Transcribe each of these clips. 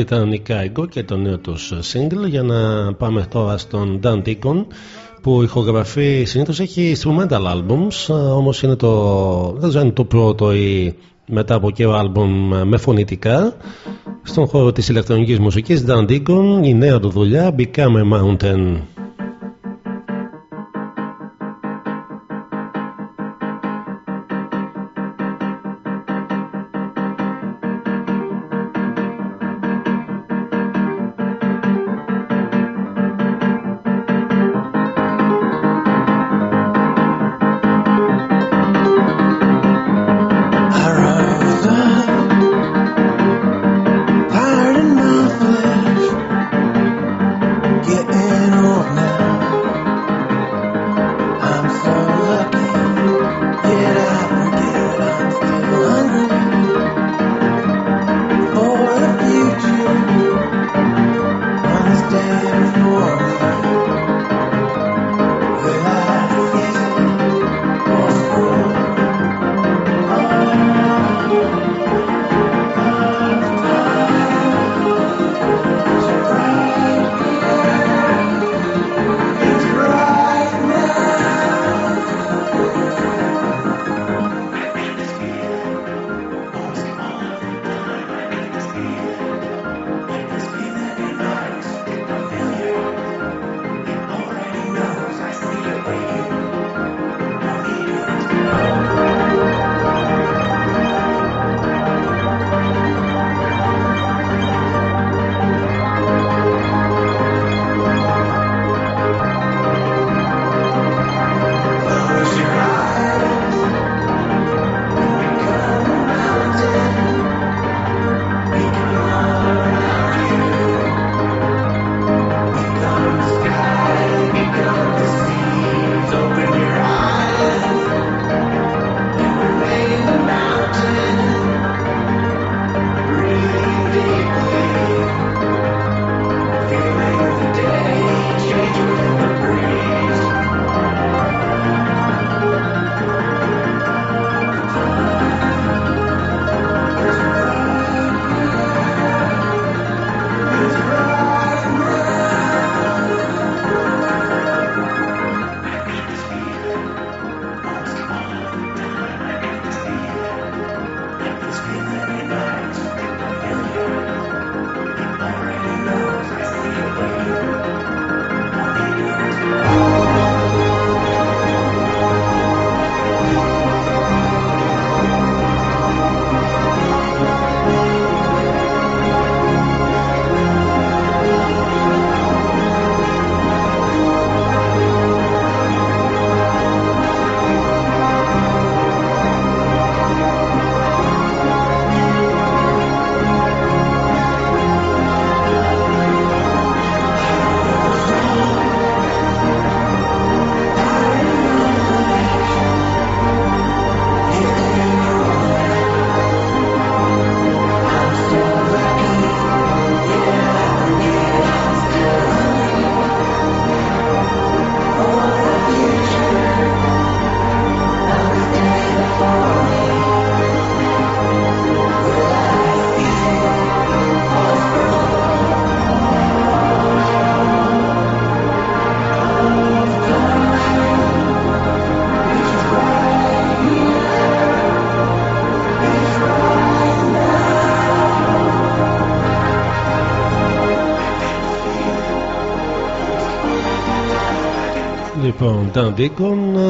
Αυτή ήταν η Kaigo και το νέο τους single. Για να πάμε τώρα στον Dan Deacon που ηχογραφεί συνήθως. Έχει instrumental albums όμως είναι το, δεν ξέρω είναι το πρώτο ή μετά από καιρό album με φωνητικά. Στον χώρο της ηλεκτρονικής μουσικής Dan Deacon η νέα του δουλειά Become a Mountain Λοιπόν, Dan Deacon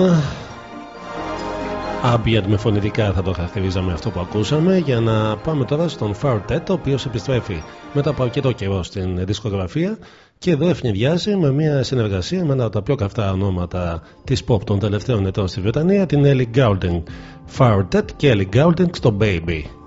Ambient με φωνητικά θα το χαρακτηρίζαμε αυτό που ακούσαμε. Για να πάμε τώρα στον Fartet ο οποίος επιστρέφει μετά από αρκετό καιρό στην δισκογραφία και εδώ ευνηδιάζει με μια συνεργασία με ένα από τα πιο καυτά ονόματα της pop των τελευταίων ετών στη Βρετανία την Ellie Goulding. Fartet και Ellie Goulding στο Baby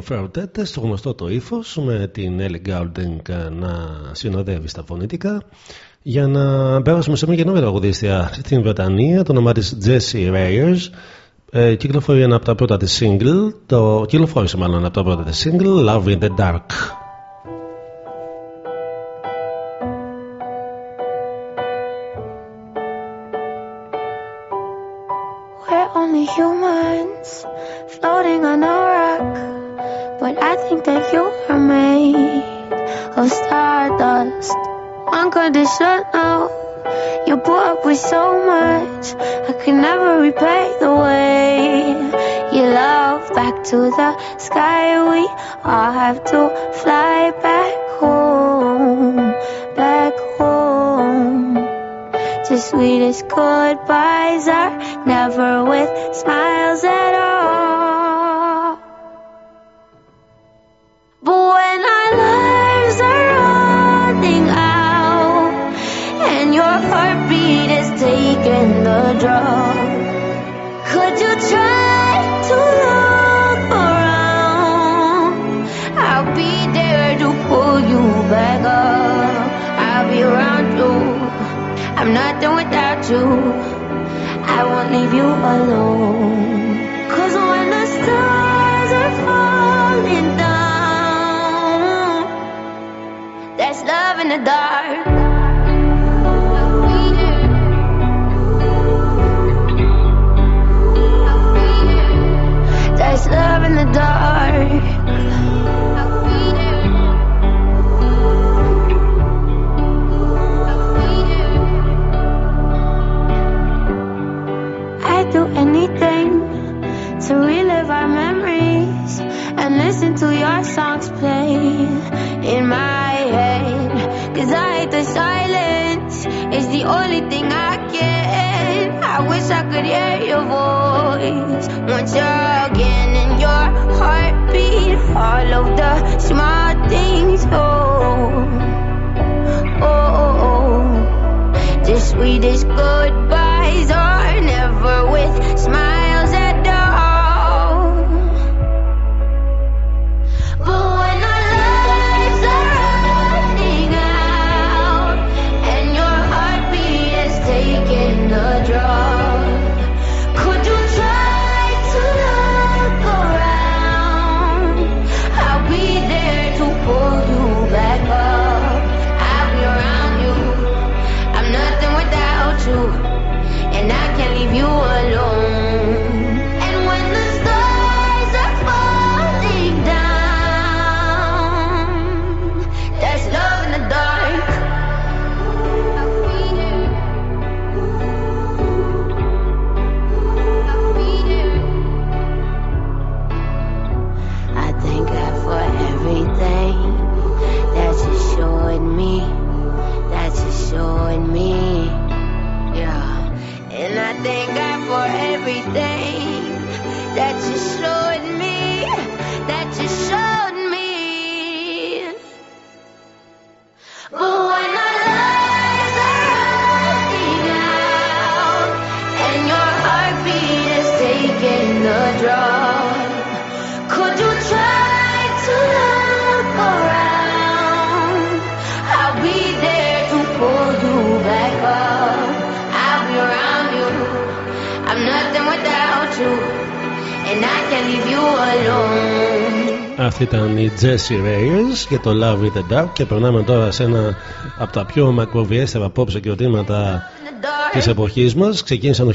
Φεωτέτε στο γνωστό το ύφος με την Ellie Goulding να συνοδεύει στα φωνητικά. Για να πέρασουμε σε μια καινούργια τραγουδίστρια στην Βρετανία το όνομά της Jessie Reyers ε, κυκλοφορεί ένα από τα πρώτα της single το κυκλοφόρησε μάλλον ένα από τα πρώτα της single Love in the Dark Back to the sky, we all have to fly back home, back home. The sweetest goodbyes are never with smiles at all. You alone. Cause when the stars are falling down, there's love in the dark. There's love in the dark. Your songs play in my head. Cause I hate the silence, it's the only thing I get. I wish I could hear your voice once again in your heartbeat. All of the small things, oh, oh, oh, oh. The sweetest goodbyes are never with leave you alone. Αυτή ήταν η Jessie Reyes και το Love in the Dark και περνάμε τώρα σε ένα από τα πιο μακροβιέστερα pop συγκροτήματα In the dark. της εποχής μας ξεκίνησαν το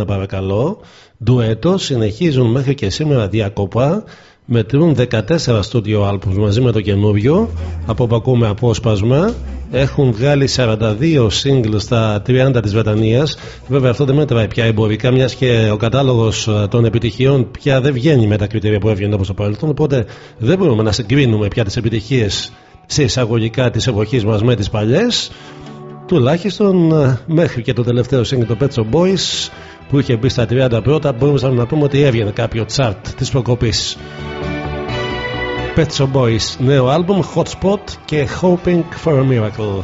1981 παρακαλώ ντουέτο συνεχίζουν μέχρι και σήμερα διακοπά μετρούν 14 studio albums μαζί με το καινούριο. Από που ακούμε απόσπασμα. Έχουν βγάλει 42 singles στα 30 της Βρετανίας. Βέβαια αυτό δεν μέτράει πια εμπορικά μιας και ο κατάλογος ε, των επιτυχιών πια δεν βγαίνει με τα κριτήρια που έβγαινε όπως το παρελθόν. Οπότε δεν μπορούμε να συγκρίνουμε πια τις επιτυχίες σε εισαγωγικά της εποχής μας με τις παλιές τουλάχιστον ε, μέχρι και το τελευταίο single το Pet Shop Boys που είχε μπει στα 30 πρώτα μπορούμε να πούμε ότι έβγαινε κάποιο chart της προκοπής. Pet Shop Boys νέο άλμπουμ Hot Spot και Hoping for a Miracle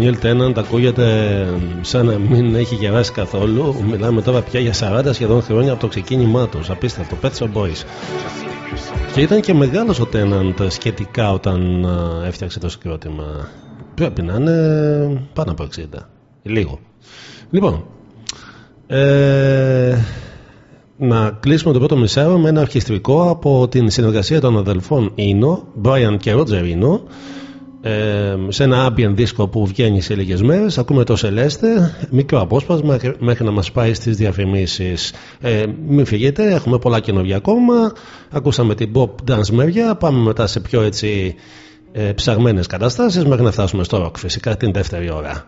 Και ο Νίλ Τέναντ ακούγεται σαν να μην έχει γεράσει καθόλου. Μιλάμε τώρα πια για 40 σχεδόν χρόνια από το ξεκίνημά τους. Απίστευτο. Pet Shop Boys. Και ήταν και μεγάλος ο Τέναντ σχετικά όταν ε, έφτιαξε το συγκρότημα. Πρέπει να είναι πάνω από 60. Λίγο. Λοιπόν, ε, να κλείσουμε το πρώτο μισάρο με ένα αρχιστρικό από την συνεργασία των αδελφών Ίνο, Brian και Roger Ίνο, ε, σε ένα ambient δίσκο που βγαίνει σε λίγες μέρες ακούμε το Celeste μικρό απόσπασμα μέχρι να μας πάει στις διαφημίσεις. Ε, μην φύγετε έχουμε πολλά καινούργια ακόμα. Ακούσαμε την pop dance μεριά πάμε μετά σε πιο έτσι ε, ψαγμένες καταστάσεις μέχρι να φτάσουμε στο rock φυσικά την δεύτερη ώρα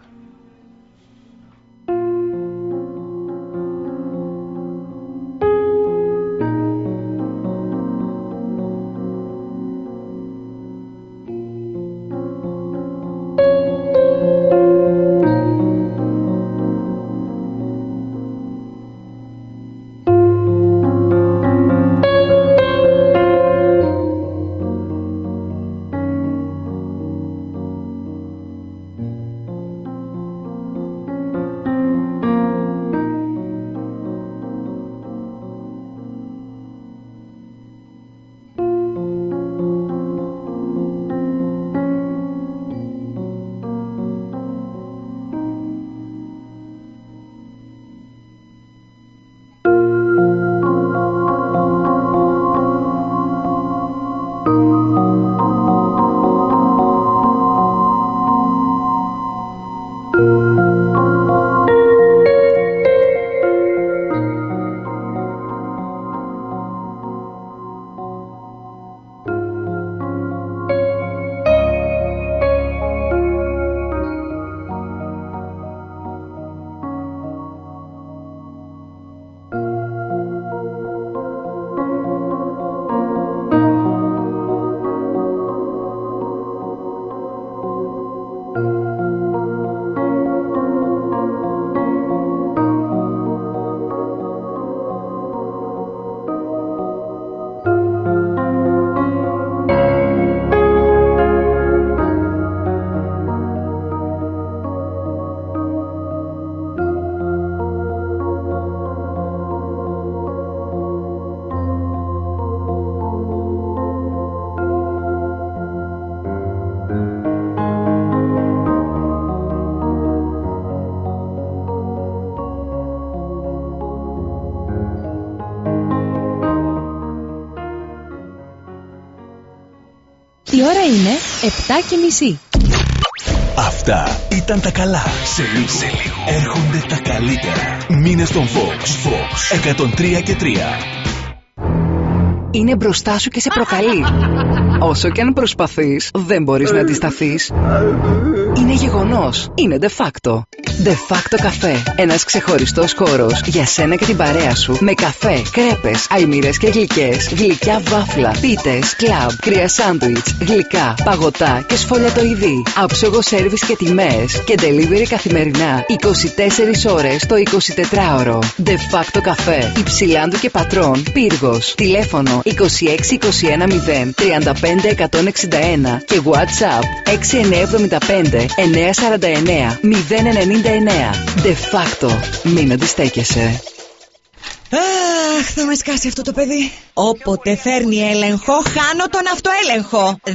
7.30. Αυτά ήταν τα καλά. Σε λίγο, σε λίγο. έρχονται τα καλύτερα. Μήνε στον Fox. Fox 103 και 3. Είναι μπροστά σου και σε προκαλεί. Όσο και αν προσπαθείς, δεν μπορείς να αντισταθείς. Είναι γεγονός. Είναι de facto. De facto καφέ. Ένας ξεχωριστός χώρος για σένα και την παρέα σου. Με καφέ, κρέπες, αϊμύρες και γλυκές, γλυκιά βάφλα, πίτες, κλαμπ, κρύα σάντουιτς, γλυκά, παγωτά και σφολιατοειδή. Άψογο σέρβις και τιμές και delivery καθημερινά 24 ώρες το 24ωρο. De facto καφέ. Υψηλάντου και πατρών. Πύργος. Τηλέφωνο 26210 35161 και WhatsApp 6975 949 099. De facto. Μην αντιστέκεσαι. Αχ, θα με σκάσει αυτό το παιδί. Όποτε φέρνει έλεγχο, χάνω τον αυτοέλεγχο. 10,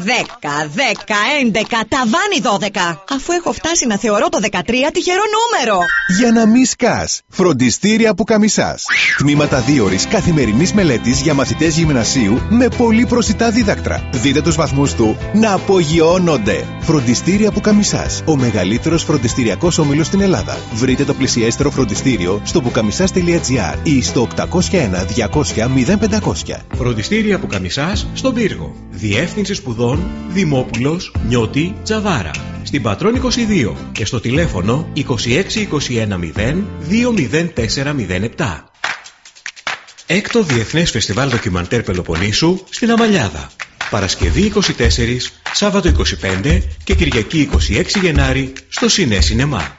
10, 11, ταβάνι 12. Αφού έχω φτάσει να θεωρώ το 13 τυχερό νούμερο. Για να μη σκάς. Φροντιστήρια που καμισάς. Τμήματα δίωρης καθημερινής μελέτης για μαθητές γυμνασίου με πολύ προσιτά δίδακτρα. Δείτε τους βαθμούς του να απογειώνονται. Φροντιστήρια που καμισάς. Ο μεγαλύτερος φροντιστηριακός όμιλος στην Ελλάδα. Βρείτε το πλησιέστερο φροντιστήριο στο πουκαμισάς.gr ή στο 801 200 0500. Φροντιστήρια που καμισάς στον πύργο. Διεύθυνση σπουδών Δημόπουλος Νιώτη Τζαβάρα. Στην Πατρών 22 και στο τηλέφωνο 26210 20407. Έκτο Διεθνές Φεστιβάλ Ντοκιμαντέρ Πελοποννήσου στην Αμαλιάδα. Παρασκευή 24, Σάββατο 25 και Κυριακή 26 Γενάρη στο Σινέ Σινεμά.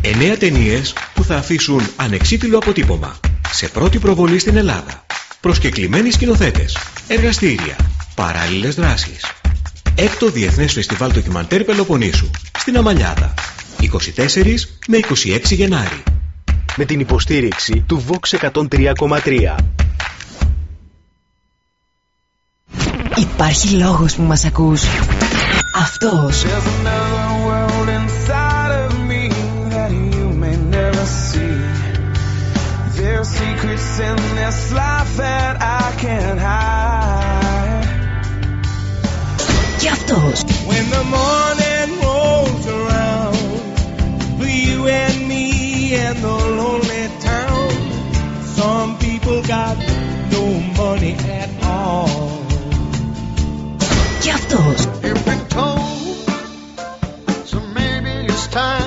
Εννέα ταινίες που θα αφήσουν ανεξίτηλο αποτύπωμα. Σε πρώτη προβολή στην Ελλάδα. Προσκεκλημένοι σκηνοθέτες. Εργαστήρια. Παράλληλες δράσεις. Έκτο Διεθνές Φεστιβάλ Ντοκιμαντέρ Πελοποννήσου. Στην Αμαλιάδα. 24 με 26 Γενάρη. Με την υποστήριξη του Vox 103,3. Υπάρχει λόγος που μας ακούς. Αυτός. in this life that I can't hide. Και αυτός. When the morning rolls around, for you and me in the lonely town, some people got no money at all. Και αυτός. You've been told, so maybe it's time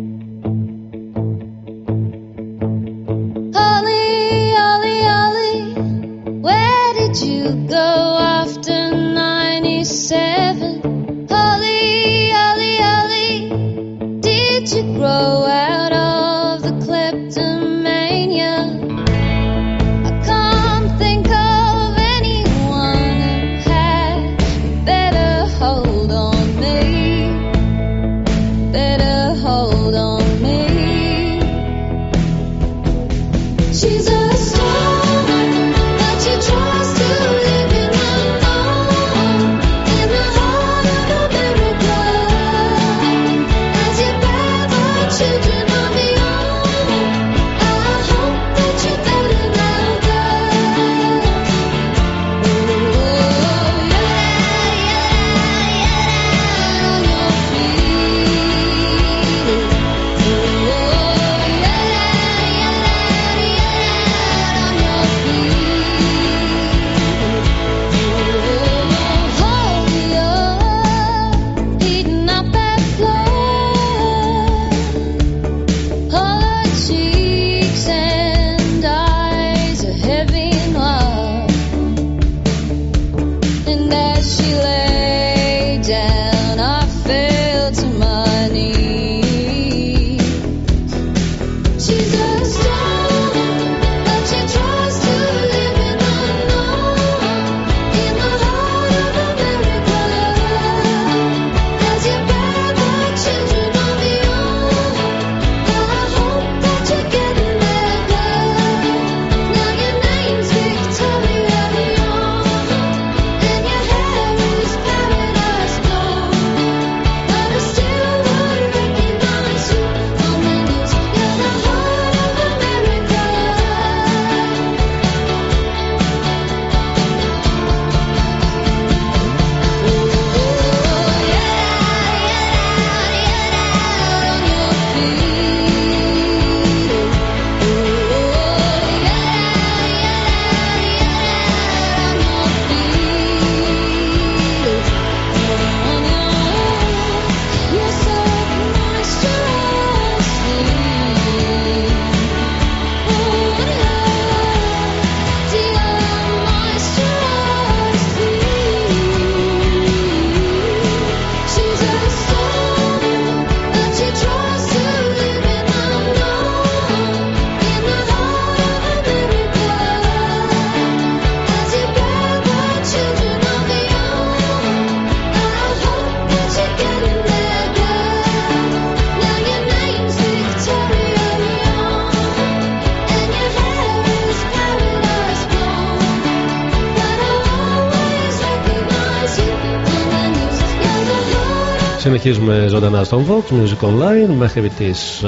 Συνεχίζουμε ζωντανά στον Vox Music Online μέχρι τις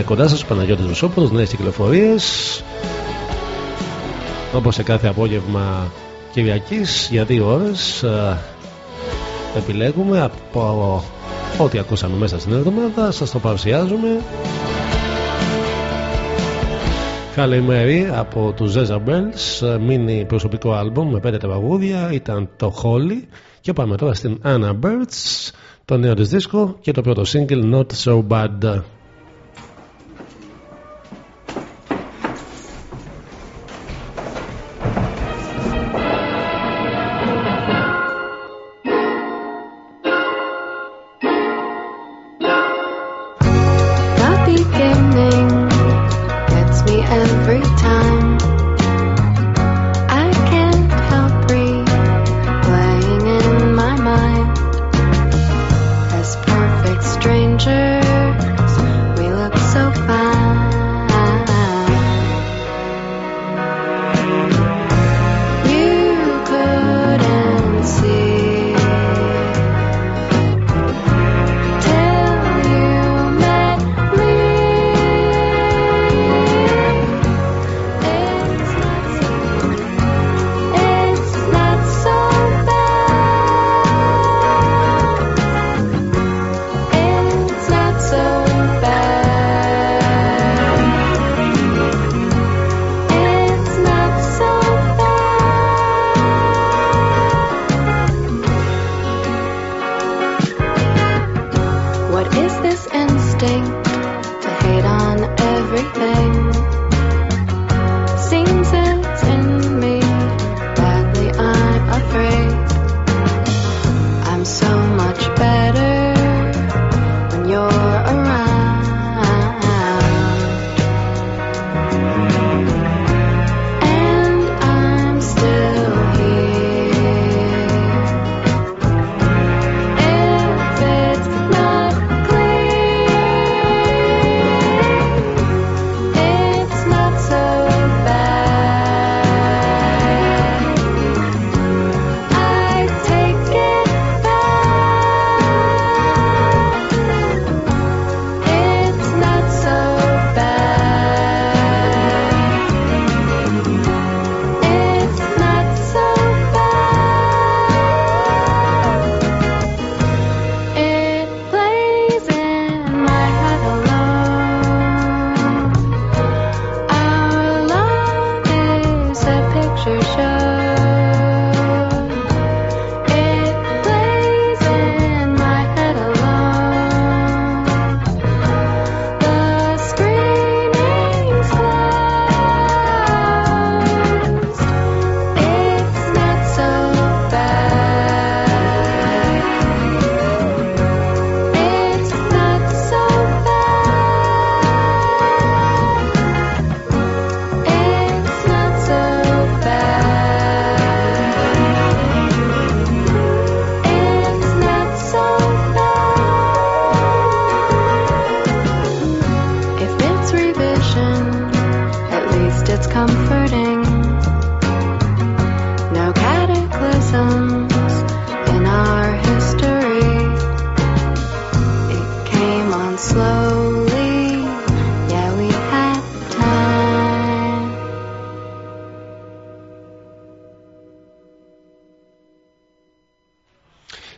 9 κοντά σας. Παναγιώτης Βουσόπουλο, νέες κυκλοφορίες. Όπως σε κάθε απόγευμα Κυριακής για δύο ώρες επιλέγουμε από ό,τι ακούσαμε μέσα στην εβδομάδα. Σας το παρουσιάζουμε. Καλημέρι από τους Zeza Bells, μίνι προσωπικό άλμπομ με πέντε τραγούδια, ήταν το Holly και πάμε τώρα στην Anna Birds, το νέο της δίσκο και το πρώτο single Not So Bad.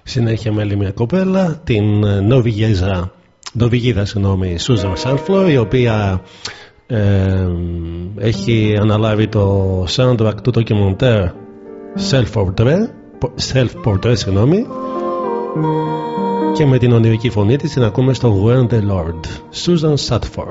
Συνέχεια με άλλη μια κοπέλα, την ε, Νορβηγέζα, Νορβηγίδα, συγγνώμη, Susan Sanfloor, η οποία ε, έχει αναλάβει το soundtrack του ντοκιμοντέρ Self-Portrait, Self-Portrait, συγγνώμη, και με την ονειρική φωνή της την ακούμε στο When the Lord, Susan Satfor.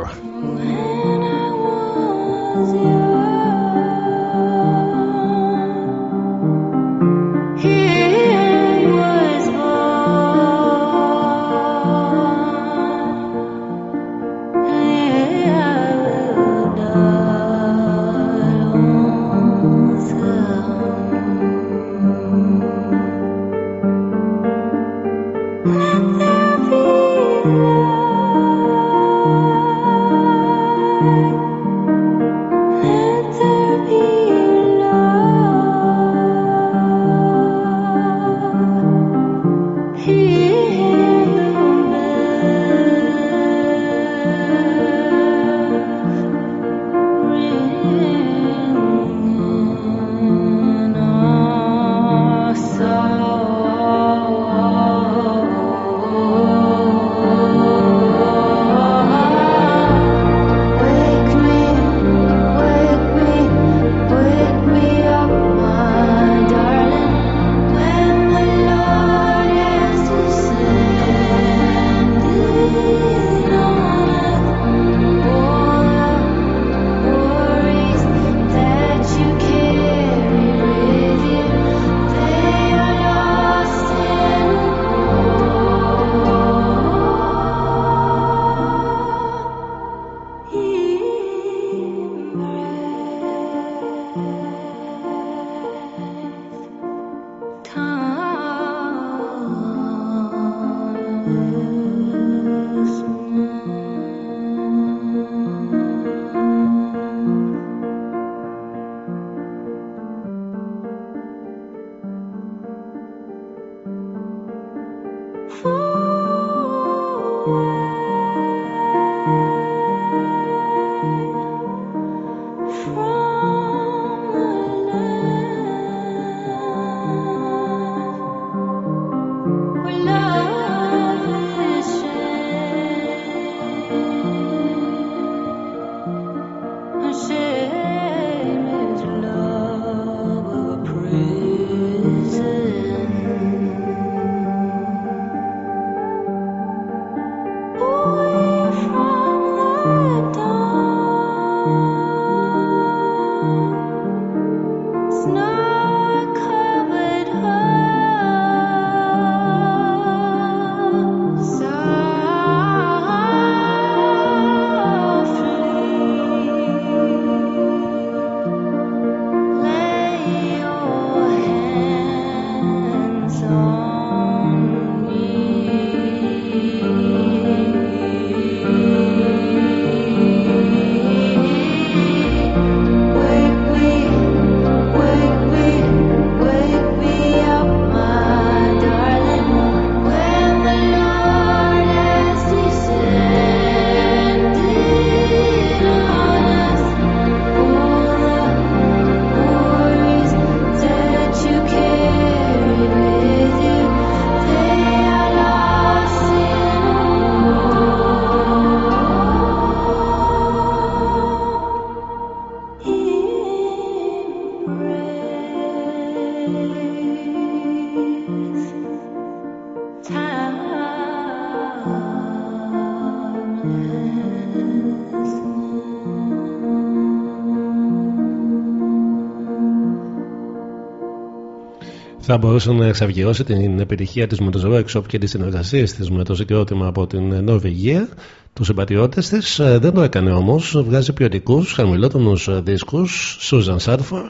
Θα μπορούσε να εξαυγιώσει την επιτυχία της με το Workshop και τις συνεργασίες της με το συγκρότημα από την Νορβηγία. Τους συμπατριώτες της ε, δεν το έκανε όμως. Βγάζει ποιοτικούς χαμηλότονους δίσκους Susan Sarfor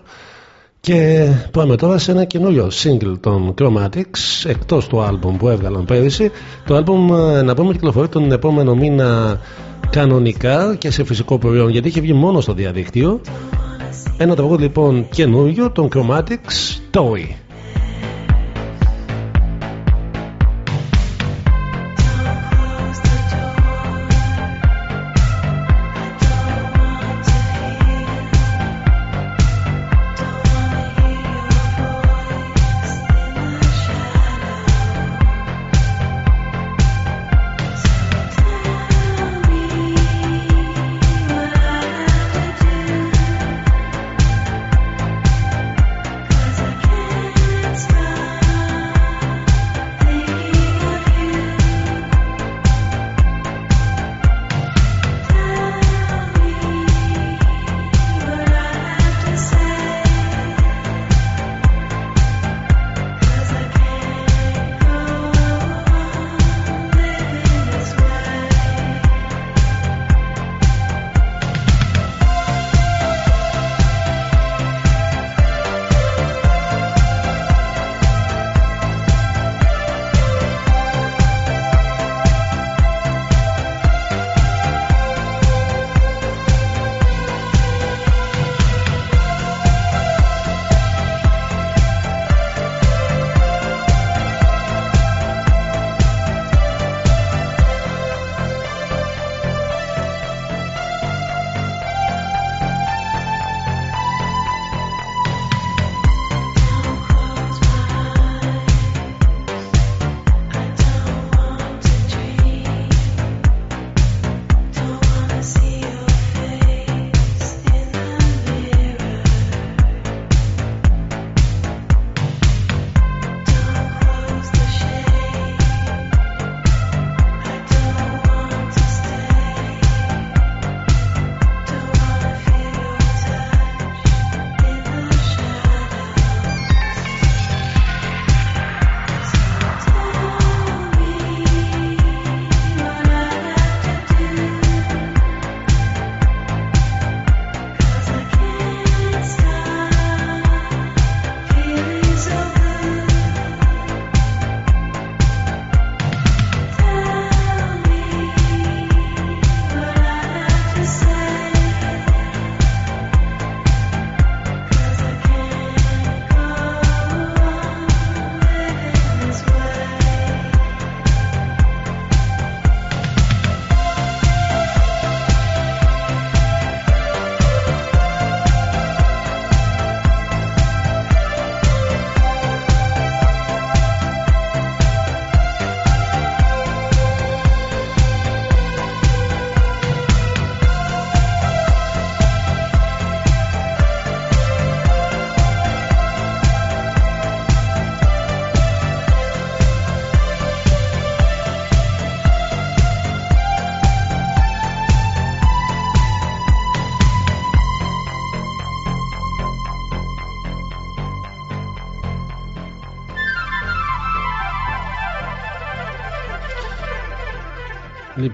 και πάμε τώρα σε ένα καινούριο single των Chromatics εκτός του άλμπουμ που έβγαλαν πέρυσι. Το άλμπουμ ε, να πούμε κυκλοφορεί τον επόμενο μήνα κανονικά και σε φυσικό προϊόν γιατί είχε βγει μόνο στο διαδίκτυο. Ένα τραγούδι λοιπόν καινούριο των Chromatics Toy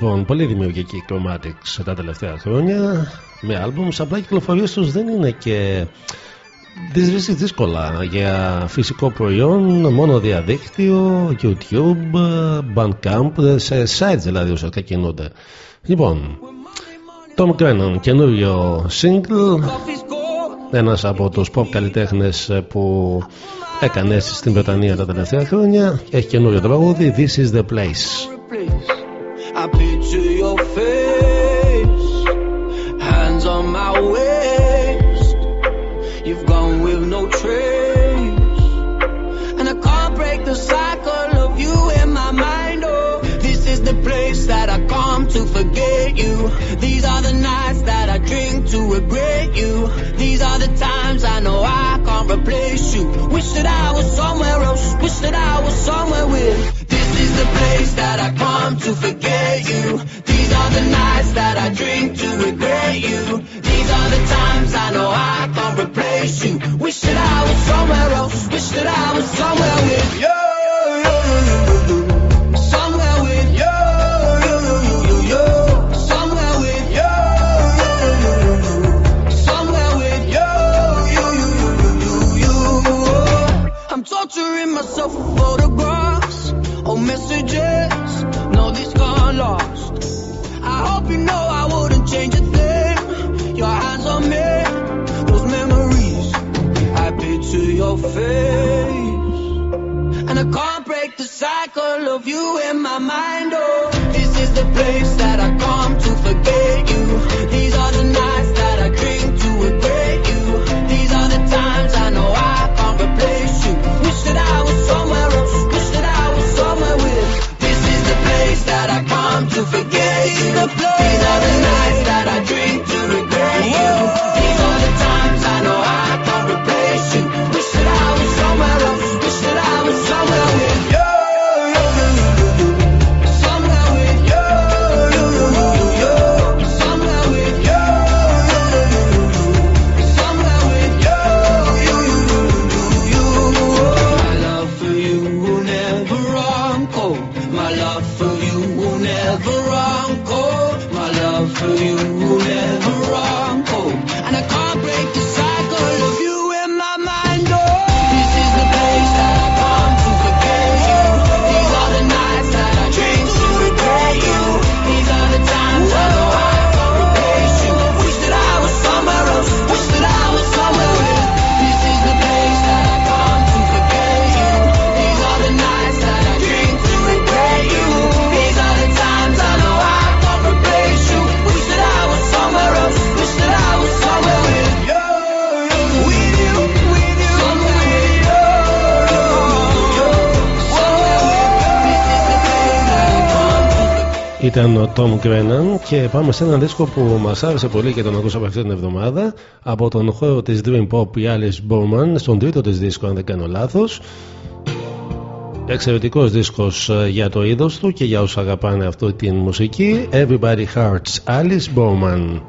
Λοιπόν, πολύ δημιουργική η Chromatics τα τελευταία χρόνια με άλμπουμς. Απλά οι κυκλοφορίες τους δεν είναι και. Τις βρίσκεις δύσκολα για φυσικό προϊόν, μόνο διαδίκτυο, YouTube, Bandcamp, σε sites δηλαδή ουσιαστικά κινούνται. Λοιπόν, Tom Grennan, καινούριο single, ένας από τους pop καλλιτέχνες που έκανε αίσθηση στην Βρετανία τα τελευταία χρόνια, έχει καινούριο τραγούδι, This is the place. I picture your face, hands on my waist. You've gone with no trace, and I can't break the cycle of you in my mind. Oh, this is the place that I come to forget you. These are the nights that I drink to regret you. These are the times I know I can't replace you. Wish that I was somewhere else. Wish that I was somewhere with. Place that I come to forget you. These are the nights that I drink to regret you. These are the times I know I can't replace you. Wish that I was somewhere else. Wish that I was somewhere with you. Your face, and I can't break the cycle of you in my mind. Oh, this is the place that I come to forget you. These are the nights that I drink to regret you. These are the times I know I can't replace you. Wish that I was somewhere else. Wish that I was somewhere with. This is the place that I come to forget you. These are the nights Ήταν ο Tom Grennan και πάμε σε έναν δίσκο που μας άρεσε πολύ και τον ακούσαμε αυτή την εβδομάδα. Από τον χώρο της Dream Pop η Alice Bowman στον τρίτο της δίσκο αν δεν κάνω λάθος. Εξαιρετικός δίσκος ε, για το είδος του και για όσους αγαπάνε αυτή την μουσική. Everybody Hearts Alice Bowman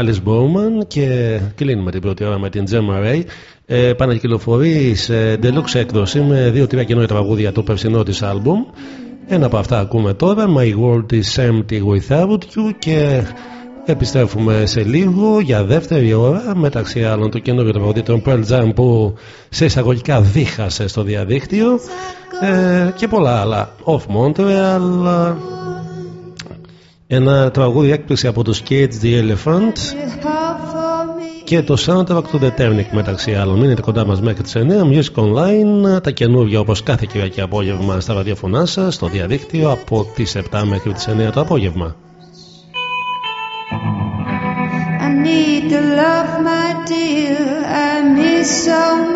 Alice Bowman και κλείνουμε την πρώτη ώρα με την Gemma Ray. Ε, Πανακυκλοφορεί σε deluxe έκδοση με δύο-τρία καινούργια τραγούδια το περσινό της άλμπουμ. Ένα από αυτά ακούμε τώρα, My World is Empty Without You και επιστρέφουμε σε λίγο για δεύτερη ώρα μεταξύ άλλων το καινούργιο τραγούδι των Pearl Jam που σε εισαγωγικά δίχασε στο διαδίκτυο ε, και πολλά άλλα. Off Montreal, ένα τραγούδι έκπληξη από τους Cage the Elephant και το soundtrack του The Turnic μεταξύ άλλων. Μείνετε κοντά μας μέχρι τις 9. Music Online, τα καινούργια όπως κάθε Κυριακή απόγευμα στα ραδιοφωνά σας, στο διαδίκτυο από τις 7 μέχρι τις 9 το απόγευμα. I need the love, my dear. I miss so much.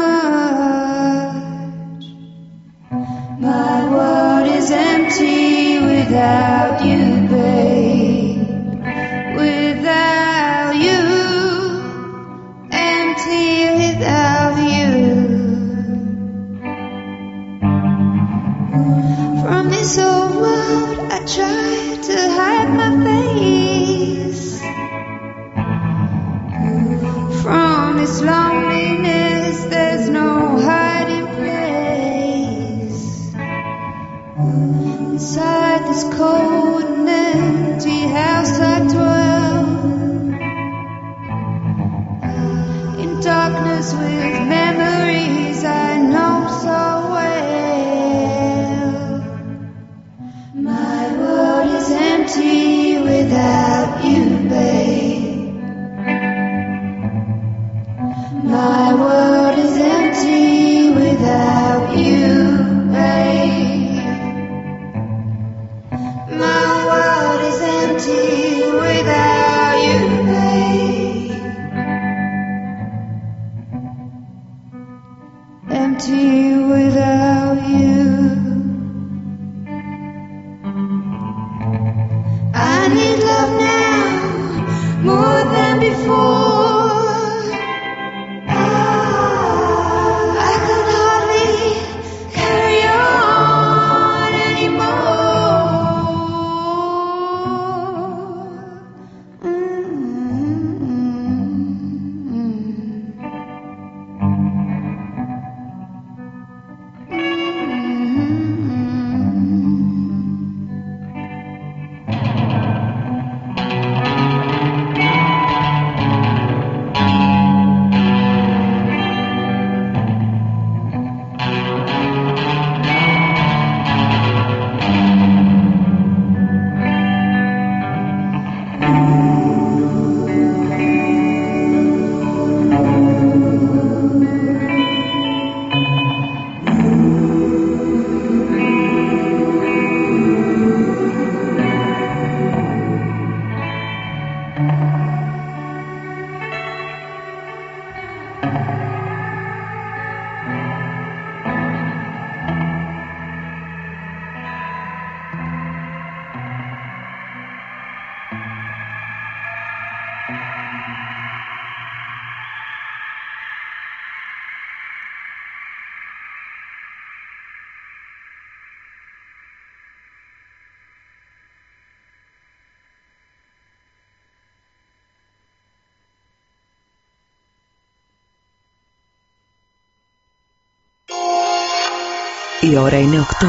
Η ώρα είναι 8.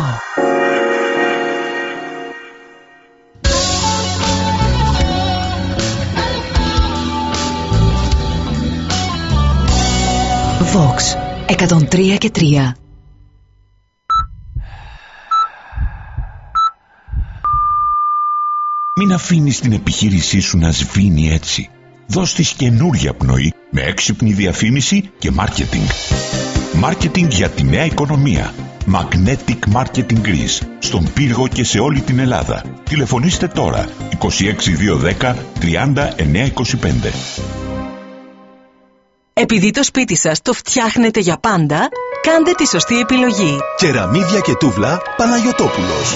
Vox 103 και 3 Μην αφήνεις την επιχείρησή σου να σβήνει έτσι. Δώσ' της καινούρια πνοή με έξυπνη διαφήμιση και μάρκετινγκ. Μάρκετινγκ για τη νέα οικονομία. Magnetic Marketing Greece. Στον Πύργο και σε όλη την Ελλάδα. Τηλεφωνήστε τώρα 26210 3925. Επειδή το σπίτι σας το φτιάχνετε για πάντα, κάντε τη σωστή επιλογή. Κεραμίδια και τούβλα Παναγιωτόπουλος.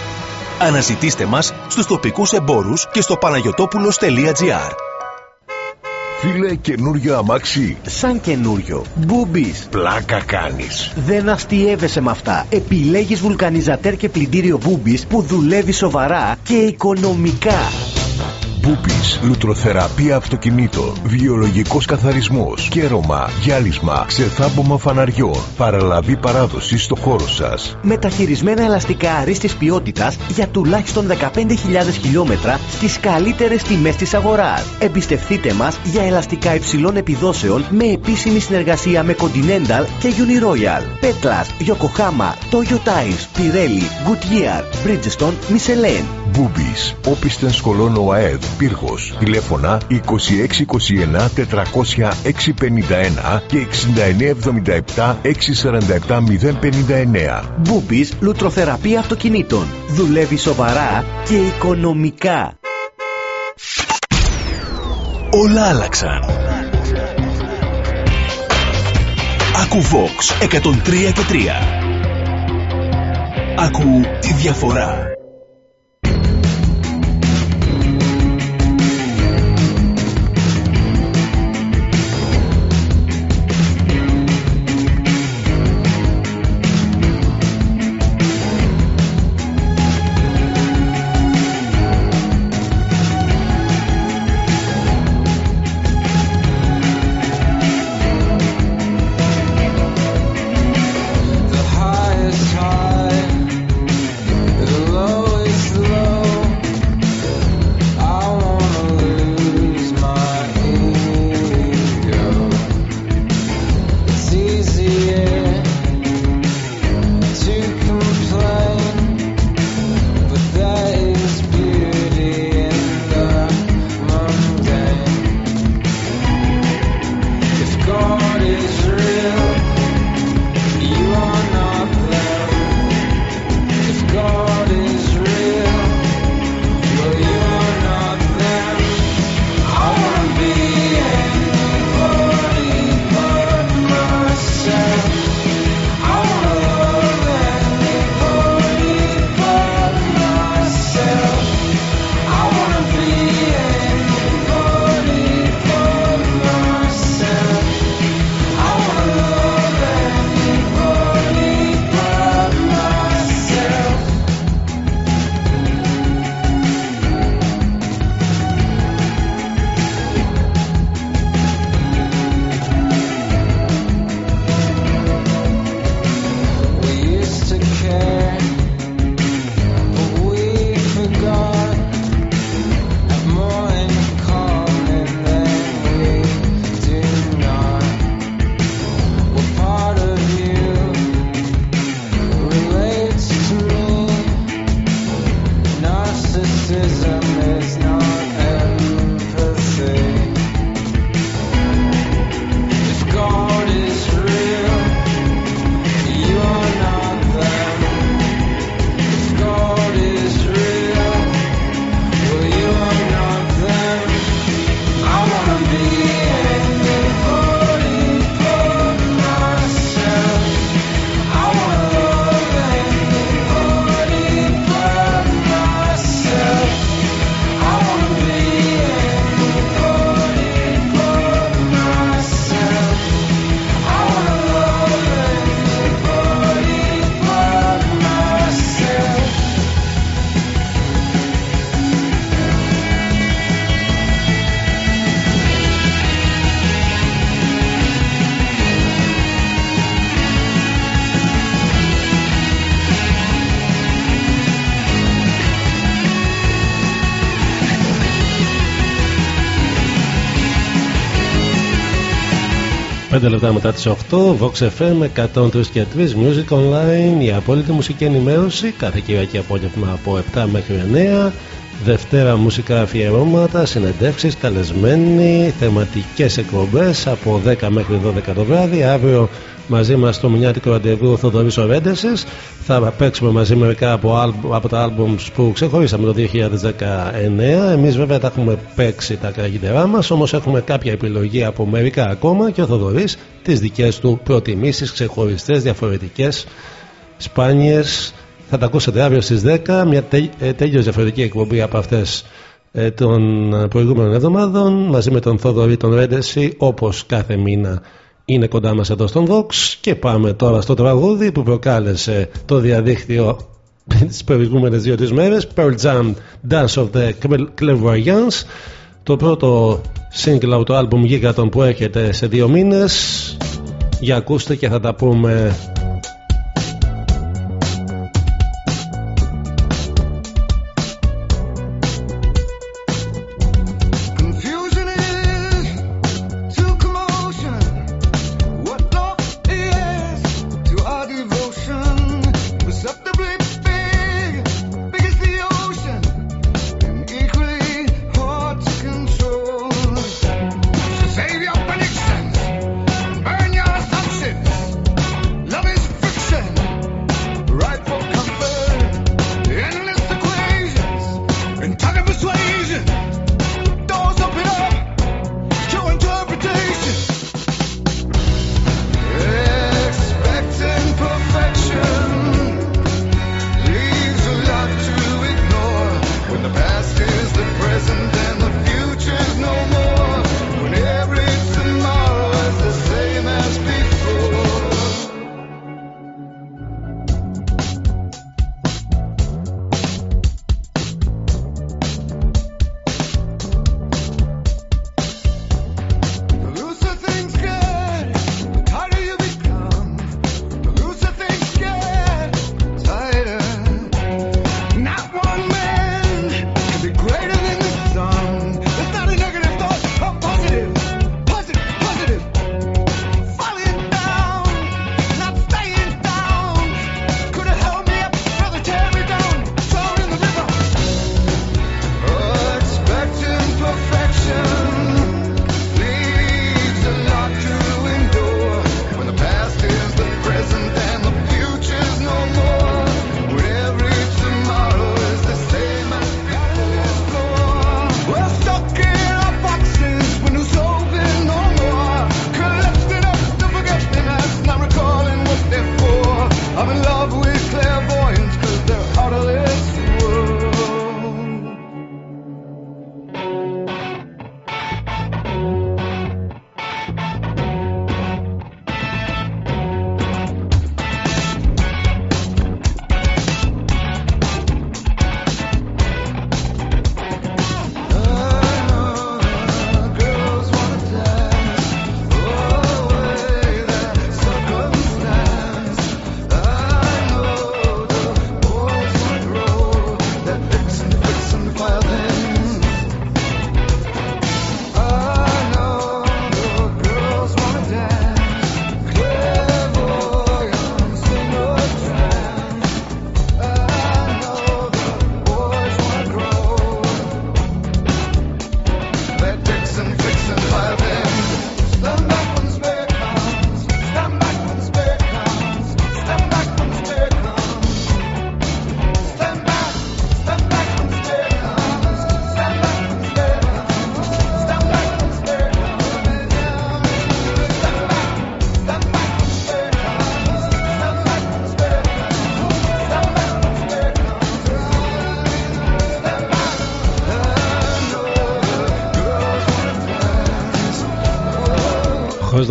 Αναζητήστε μας στους τοπικούς εμπόρους και στο παναγιωτόπουλος.gr Φίλε, καινούριο αμάξι; Σαν καινούριο. Μπούμπης. Πλάκα κάνεις. Δεν αστείευεσαι με αυτά. Επιλέγεις βουλκανιζατέρ και πλυντήριο Μπούμπης που δουλεύει σοβαρά και οικονομικά. Μπούπης, λουτροθεραπεία αυτοκινήτων, βιολογικός καθαρισμός, κέρωμα, γυάλισμα, ξεθάμπομα φαναριών, παραλαβή παράδοση στο χώρο σας. Μεταχειρισμένα ελαστικά αρίστης ποιότητας για τουλάχιστον 15.000 χιλιόμετρα στις καλύτερες τιμές της αγοράς. Εμπιστευτείτε μας για ελαστικά υψηλών επιδόσεων με επίσημη συνεργασία με Continental και Uniroyal. Πέτλας, Yokohama, Toyo Tires, Pirelli, Goodyear, Bridgestone, Michelin. Μπούμπης, όπιστεν σκολών ΟΑΕΔ, Πύργος, τηλέφωνα 2621 400 651 και 6977 647 059. Μπούμπης λουτροθεραπεία αυτοκινήτων. Δουλεύει σοβαρά και οικονομικά. Όλα άλλαξαν. Ακού Vox 103 και 3. Ακού τη διαφορά. Λεπτά μετά τις 8 Vox FM 103 και 3 Music Online η απόλυτη μουσική ενημέρωση κάθε Κυριακή απόγευμα από 7 μέχρι 9 Δευτέρα μουσικά αφιερώματα, συνεντεύξεις, καλεσμένοι, θεματικές εκπομπές από 10 μέχρι 12 το βράδυ. Αύριο μαζί μας στο Μουνιάτικο Ραντεβού ο Θοδωρής Ορέντεσης. Θα παίξουμε μαζί μερικά από, από τα άλμπουμς που ξεχωρίσαμε το 2019. Εμείς βέβαια τα έχουμε παίξει τα καλύτερά μας, όμως έχουμε κάποια επιλογή από μερικά ακόμα και ο Θοδωρής τις δικές του προτιμήσεις ξεχωριστές, διαφορετικές, σπάνιες θα τα ακούσετε αύριο στις 10 μια ε, τέλειως διαφορετική εκπομπή από αυτές ε, των προηγούμενων εβδομάδων μαζί με τον Θόδωρη τον Ρέντεση όπως κάθε μήνα είναι κοντά μας εδώ στον Vox και πάμε τώρα στο τραγούδι που προκάλεσε το διαδίκτυο τις προηγούμενες δύο-τρεις μέρες Pearl Jam Dance of the Clairvoyants το πρώτο single από το album Gigaton που έρχεται σε δύο μήνες. Για ακούστε και θα τα πούμε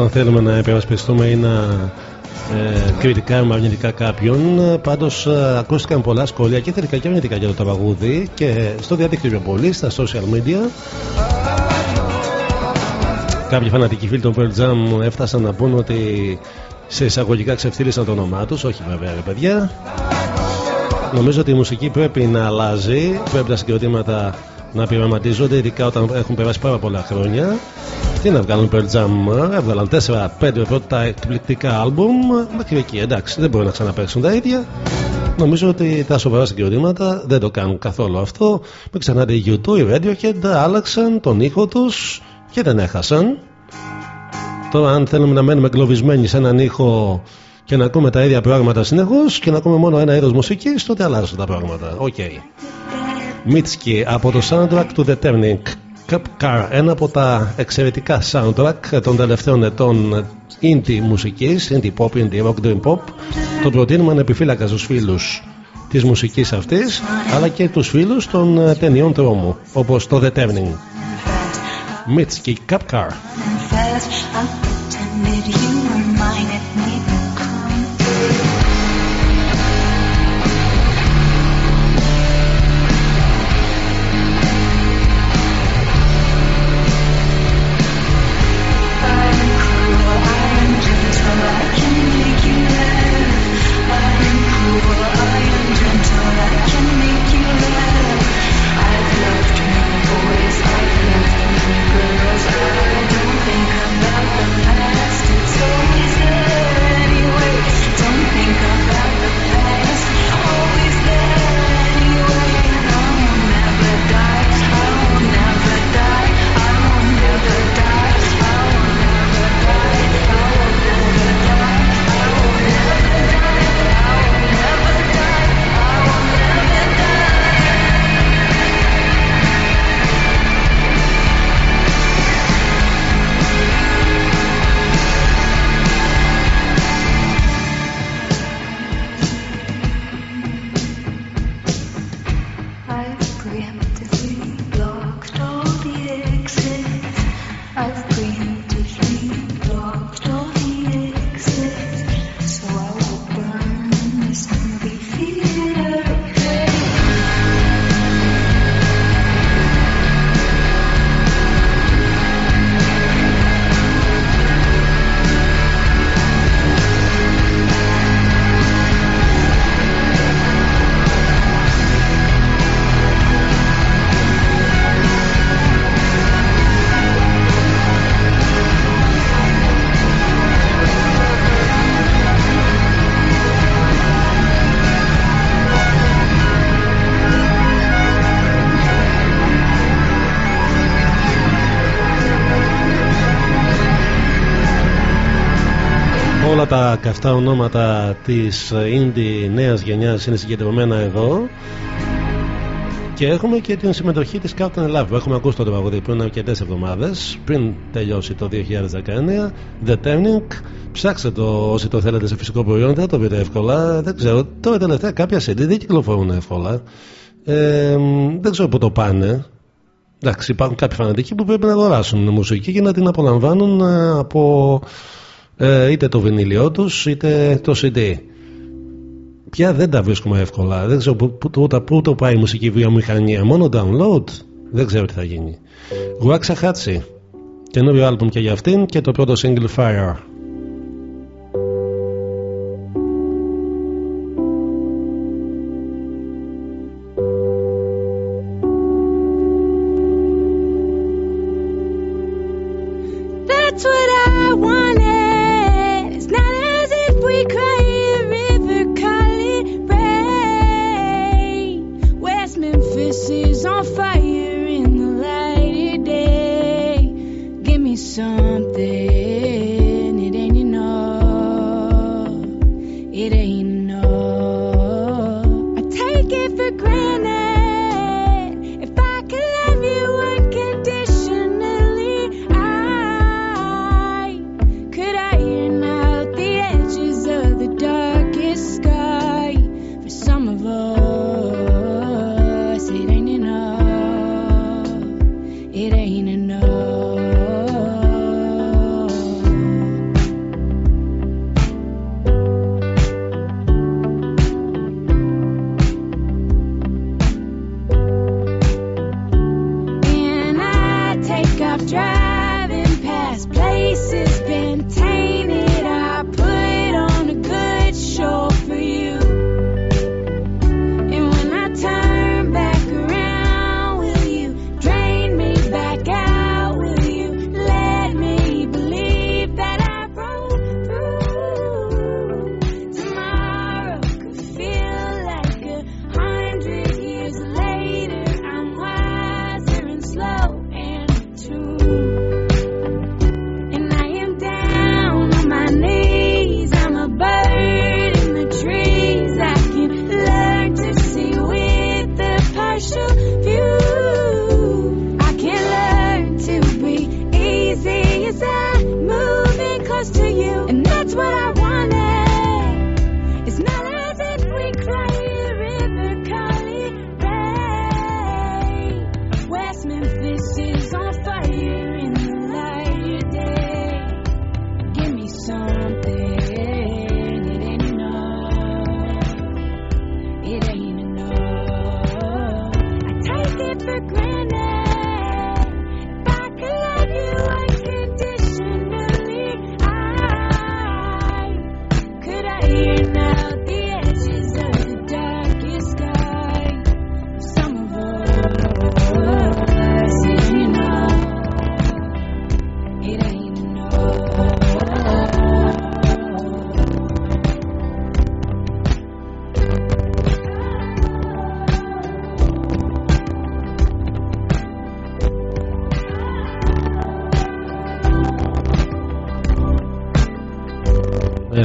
χωρίς να θέλουμε να υπερασπιστούμε ή να ε, κριτικάρουμε αρνητικά κάποιον. ε, Πάντως ε, ακούστηκαν πολλά σχόλια και θετικά και αρνητικά για το τραγούδι και στο διαδίκτυο πιο πολύ, στα social media. Κάποιοι φανατικοί φίλοι των Pearl Jam έφτασαν να πούν ότι σε εισαγωγικά ξεφτύλισαν το όνομά τους, όχι βέβαια ρε παιδιά. Νομίζω ότι η μουσική πρέπει να αλλάζει, πρέπει τα συγκροτήματα να πειραματίζονται, ειδικά όταν έχουν περάσει πάρα πολλά χρόνια. Τι να βγάλουν Pearl Jam, έβγαλαν 4-5 πρώτα εκπληκτικά άλμπουμ. Μέχρι εκεί εντάξει, δεν μπορεί να ξαναπαίξουν τα ίδια. Νομίζω ότι τα σοβαρά συγκροτήματα δεν το κάνουν καθόλου αυτό. Μην ξεχνάτε οι U2, οι Radiohead άλλαξαν τον ήχο τους και δεν έχασαν. Τώρα, αν θέλουμε να μένουμε εγκλωβισμένοι σε έναν ήχο και να ακούμε τα ίδια πράγματα συνεχώς και να ακούμε μόνο ένα είδος μουσικής, τότε αλλάζουν τα πράγματα. OK. Okay. Mitski από το soundtrack του The Turning Cup Car, ένα από τα εξαιρετικά soundtrack των τελευταίων ετών indie μουσικής, indie pop, indie rock, dream pop. Το προτείνουμε ανεπιφύλακα στους φίλους της μουσικής αυτής, αλλά και τους φίλους των ε, ταινιών τρόμου, όπως το The Turning. Mitski Cup Car. 17 ονόματα της ε, indie νέας γενιάς είναι συγκεντρωμένα εδώ. Και έχουμε και την συμμετοχή της Captain Love. Που έχουμε ακούσει το τραγούδι πριν αρκετές εβδομάδες πριν τελειώσει το 2019 The Turning. Ψάξτε το όσοι το θέλετε σε φυσικό προϊόν δεν το βρείτε εύκολα. Δεν ξέρω τώρα τελευταία κάποια CD δεν κυκλοφορούν εύκολα. Ε, δεν ξέρω πού το πάνε. Εντάξει, υπάρχουν κάποιοι φανατικοί που πρέπει να αγοράσουν μουσική και να την απολαμβάνουν ε, από είτε το βινίλιό τους είτε το CD πια δεν τα βρίσκουμε εύκολα. Δεν ξέρω πού, πού, πού, πού το πάει η μουσική βιομηχανία. Μόνο download. Δεν ξέρω τι θα γίνει. Γουάξα Χάτσι καινούριο άλμπουμ και για αυτήν και το πρώτο single Fire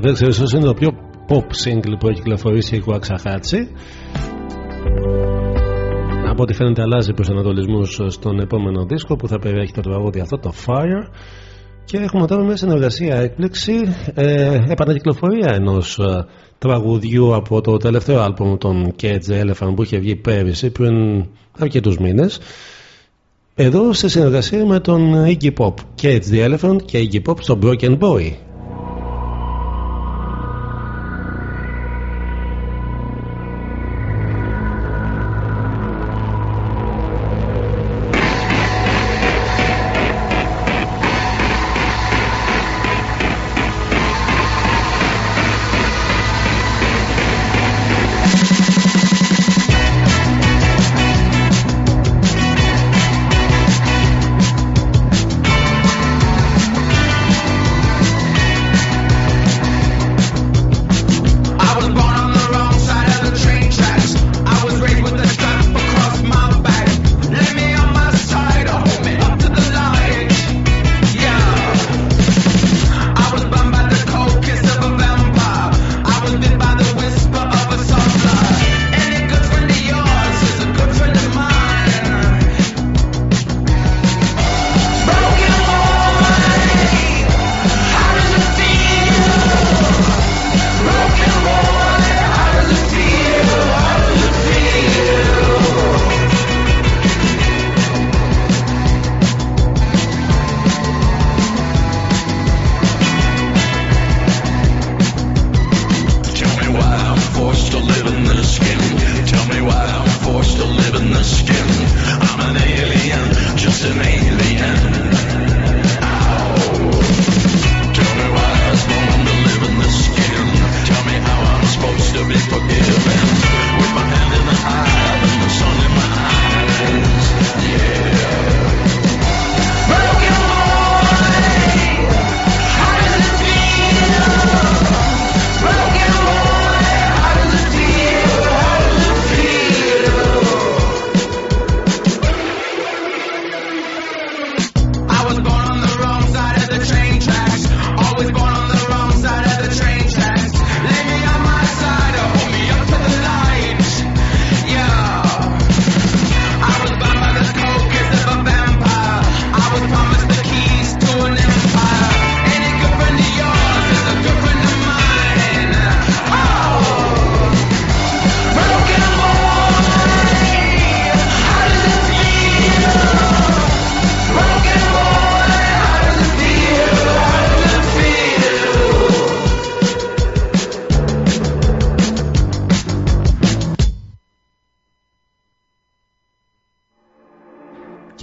δεν ξέρω, ίσως είναι το πιο pop single που έχει κυκλοφορήσει η Κουαξαχάτσι από ό,τι φαίνεται αλλάζει προσανατολισμού στον επόμενο δίσκο που θα περιέχει το τραγούδι αυτό το Fire. Και έχουμε τώρα μια συνεργασία έκπληξη. Ε, επανακυκλοφορία ενός ε, τραγουδιού από το τελευταίο άλμπομ των Cage Elephant που είχε βγει πέρυσι πριν αρκετούς μήνες. εδώ σε συνεργασία με τον Iggy Pop Cage the Elephant και Iggy Pop στο Broken Boy.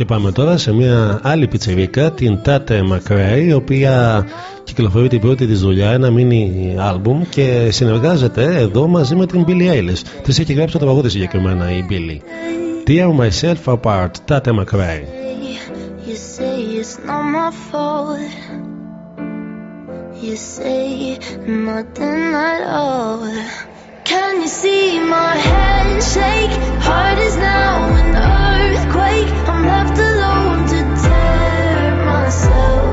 Και πάμε τώρα σε μια άλλη πιτσερίκα, την Tate Μακρέι, η οποία κυκλοφορεί την πρώτη της δουλειά, ένα mini album και συνεργάζεται εδώ μαζί με την Billie Eilish. Της έχει γράψει το παγόδι συγκεκριμένα η Billie. Tear myself apart, Tate Μακρέι. My fault. You say nothing myself.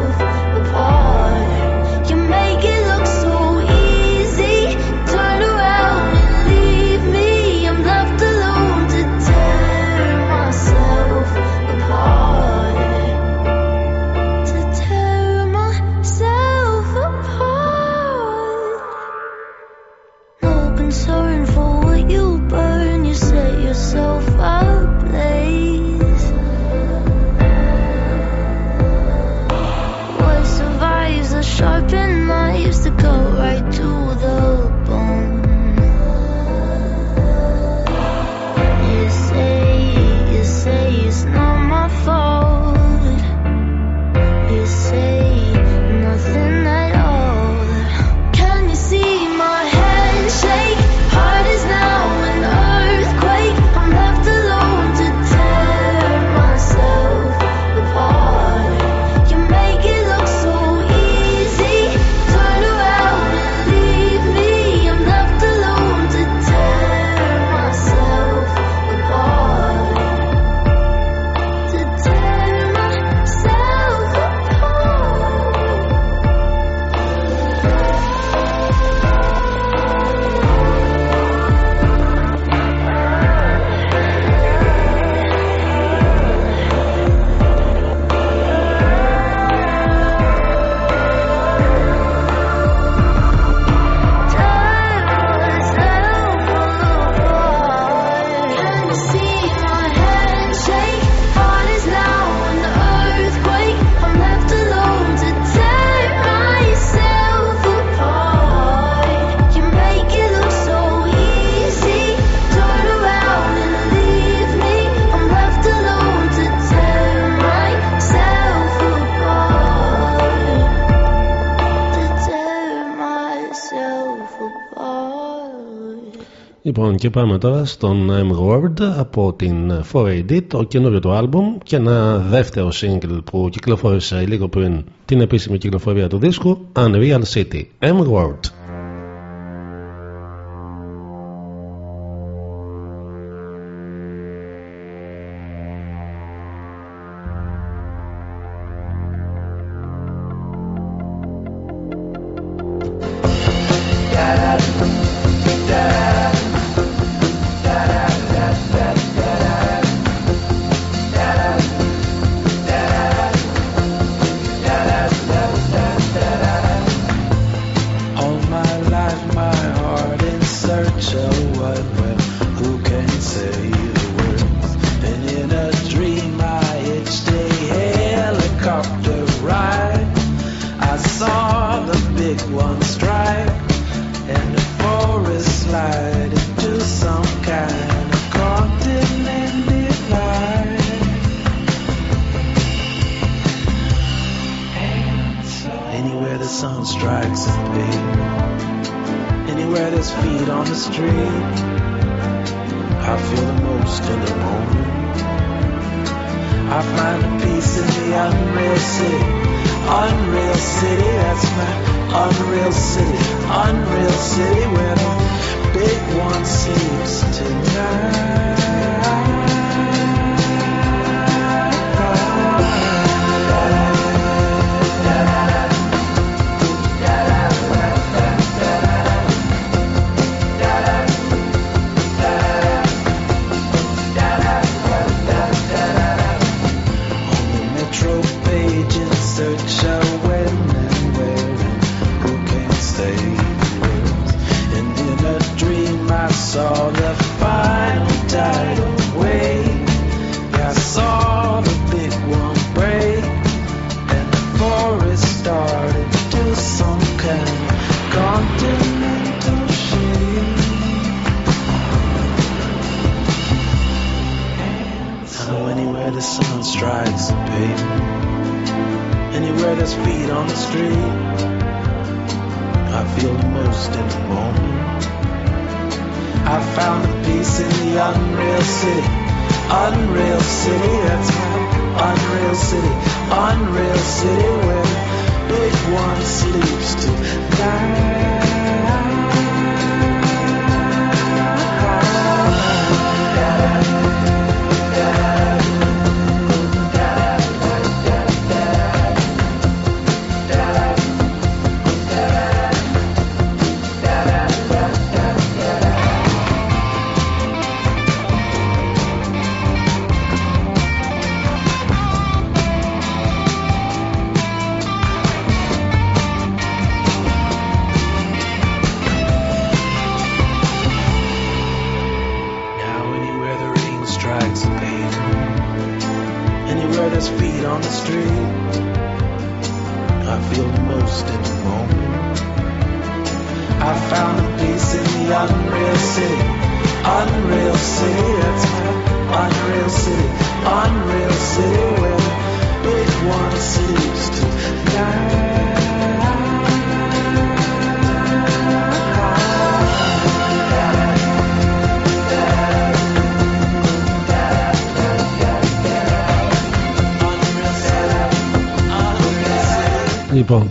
Λοιπόν και πάμε τώρα στον M. Word από την 4AD το καινούριο του άλμπουμ και ένα δεύτερο single που κυκλοφόρησε λίγο πριν την επίσημη κυκλοφορία του δίσκου Unreal City. M. Word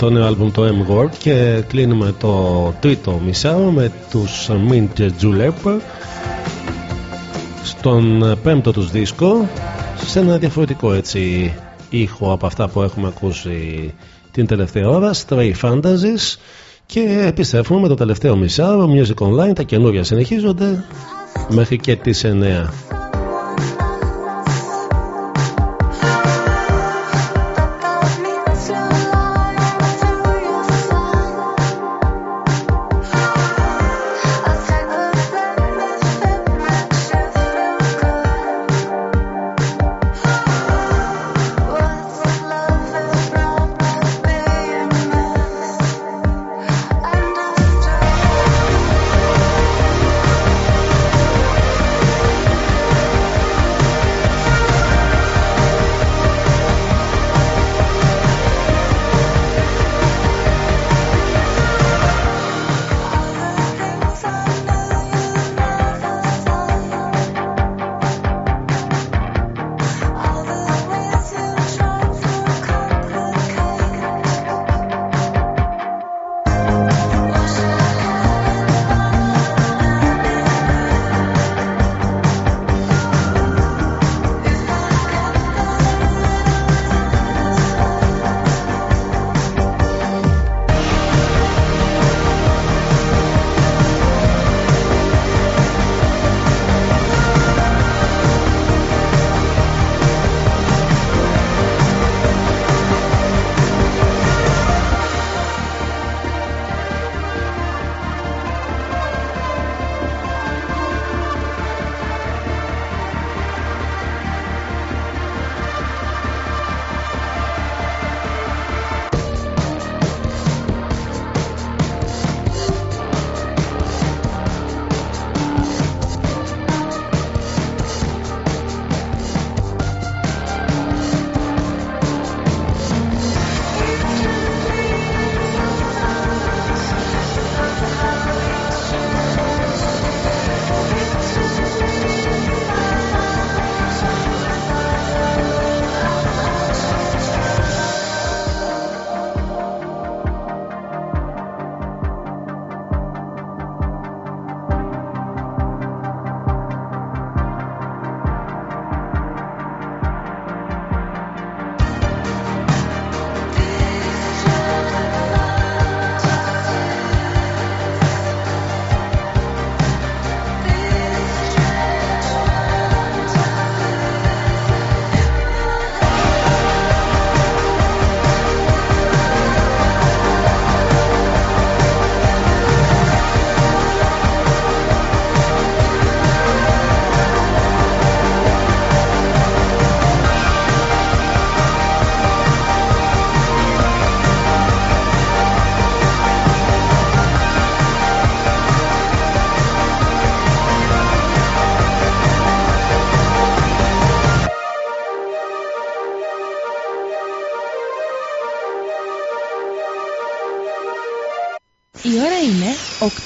το νέο άλμπουμ το M World και κλείνουμε το τρίτο μισάρο με τους Mint Julep στον πέμπτο τους δίσκο σε ένα διαφορετικό έτσι ήχο από αυτά που έχουμε ακούσει την τελευταία ώρα Stray Fantasies. Και επιστρέφουμε με το τελευταίο μισάρο Music Online τα καινούργια συνεχίζονται μέχρι και τις 9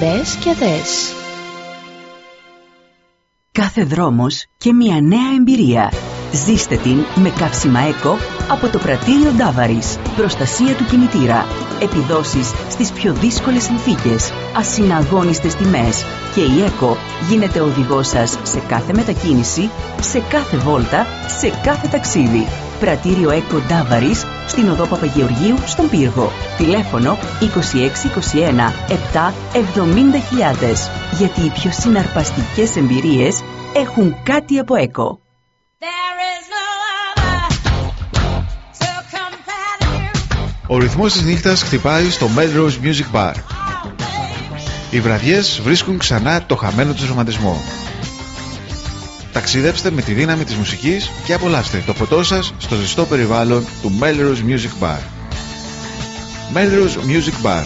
Μπες και δες. Κάθε δρόμος και μια νέα εμπειρία. Ζήστε την με καύσιμα ΕΚΟ από το πρατήριο Ντάβαρης. Προστασία του κινητήρα. Επιδόσεις στις πιο δύσκολες συνθήκες. Ασυναγώνιστες τιμές. Και η ΕΚΟ γίνεται οδηγός σας σε κάθε μετακίνηση, σε κάθε βόλτα, σε κάθε ταξίδι. Πρατήριο ΕΚΟ Ντάβαρης στην οδό Παπαγεωργίου στον Πύργο. Τηλέφωνο 2621 7 70.000. Γιατί οι πιο συναρπαστικές εμπειρίες έχουν κάτι από ΕΚΟ. Ο ρυθμός της νύχτας χτυπάει στο Melrose Music Bar. Οι βραδιές βρίσκουν ξανά το χαμένο του ρομαντισμό. Ταξιδέψτε με τη δύναμη της μουσικής και απολαύστε το ποτό σας στο ζεστό περιβάλλον του Melrose Music Bar. Melrose Music Bar.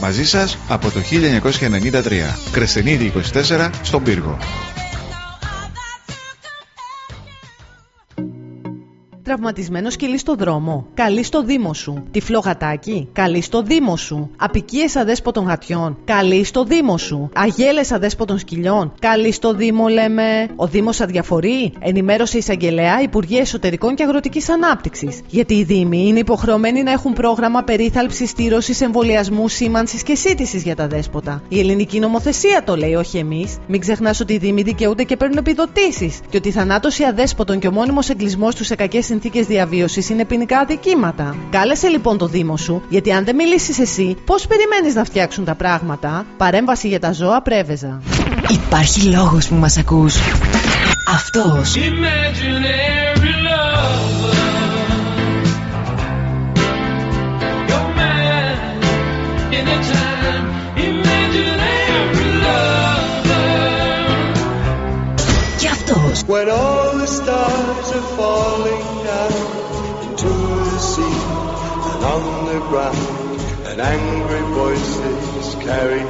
Μαζί σας από το 1993. Κρεσενίδη 24 στον Πύργο. Τραυματισμένος σκυλί στο δρόμο. Καλή στο Δήμο σου. Τυφλό γατάκι. Καλή στο Δήμο σου. Απικίες αδέσποτων γατιών. Καλή στο Δήμο σου. Αγέλες αδέσποτων σκυλιών. Καλή στο Δήμο, λέμε. Ο Δήμος αδιαφορεί. Ενημέρωσε εισαγγελέα Υπουργεία Εσωτερικών και Αγροτικής Ανάπτυξης. Γιατί οι Δήμοι είναι υποχρεωμένοι να έχουν πρόγραμμα περίθαλψης, στήρωσης, εμβολιασμού, σήμανσης και σύντησης για τα δέσποτα. Η ελληνική νομοθεσία το λέει, όχι εμείς. Μην ξεχνάς ότι οι Δήμοι δικαιούνται και παίρνουν επιδοτήσεις. Και ότι η θανάτωση αδέσποτων και ο μόνιμος εγκλισμός τους σε κακές συνθήκες διαβίωσης είναι ποινικά αδικήματα. Κάλεσε λοιπόν το Δήμο σου, γιατί αν δεν μιλήσεις εσύ, πώς περιμένεις να φτιάξουν τα πράγματα; Παρέμβαση για τα ζώα πρέβεζα. Υπάρχει λόγος που μας ακούς. Αυτός. Imaginary lover. Your man, anytime. Imaginary lover. Και αυτός. When all the stars are falling on the ground, and angry voices carry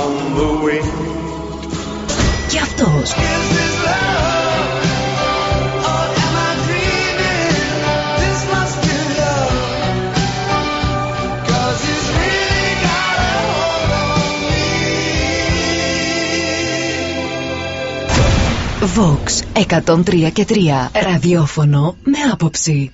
on the wind. Και αυτός. This must be love, 'cause it's really got a hold on me. Vox 103 και 3. Ραδιόφωνο με άποψη.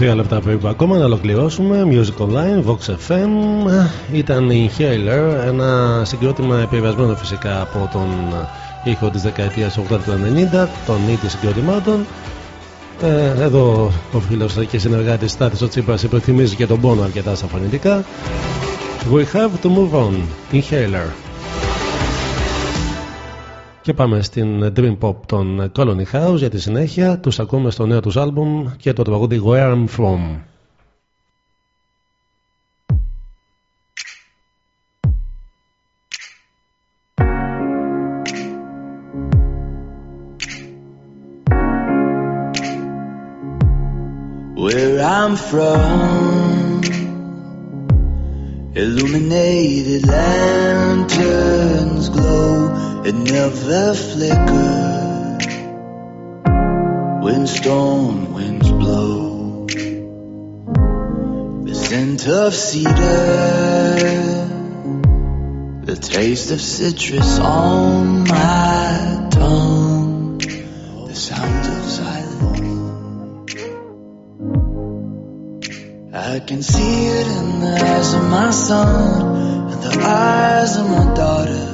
Τρία λεπτά περίπου ακόμα να ολοκληρώσουμε. Music Online, Vox FM. Ήταν η Inhaler, ένα συγκρότημα επηρεασμένο φυσικά από τον ήχο της δεκαετίας 80-90, τον ήτη συγκροτημάτων. Ε, εδώ ο φίλος και συνεργάτης Στάθης ο Τσίπρας υπενθυμίζει και τον πόνο αρκετά στα φωνητικά. We have to move on. Inhaler. Και πάμε στην Dream Pop των Colony House για τη συνέχεια. Τους ακούμε στο νέο τους άλμπουμ και το τραγούδι Where I'm From. Where I'm from, illuminated land. never flicker when storm winds blow. The scent of cedar, the taste of citrus on my tongue, the sound of silence. I can see it in the eyes of my son and the eyes of my daughter.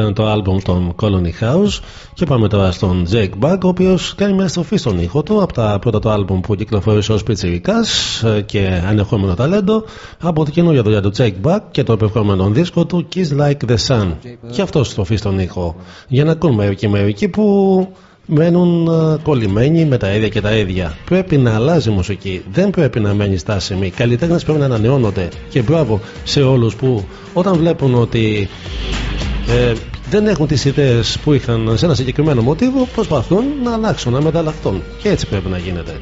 Ήταν το άλμπουμ των Colony House και πάμε τώρα στον Jake Bug, ο οποίος κάνει μια στροφή στον ήχο του από τα πρώτα του άλμπουμ που κυκλοφόρησε ως πιτσιρικά και ανεχόμενο ταλέντο από την καινούργια δουλειά του Jake Bug και το επερχόμενο δίσκο του Kiss Like the Sun. Και αυτός στροφή στον ήχο. Για να ακούν μερικοί μερικοί που μένουν ε, κολλημένοι με τα ίδια και τα ίδια. Πρέπει να αλλάζει η μουσική. Δεν πρέπει να μένει στάσιμη. Οι καλλιτέχνες πρέπει να ανανεώνονται. Και μπράβο σε όλους που όταν βλέπουν ότι ε, δεν έχουν τις ιδέες που είχαν σε ένα συγκεκριμένο μοτίβο προσπαθούν να αλλάξουν, να μεταλλαχθούν. Και έτσι πρέπει να γίνεται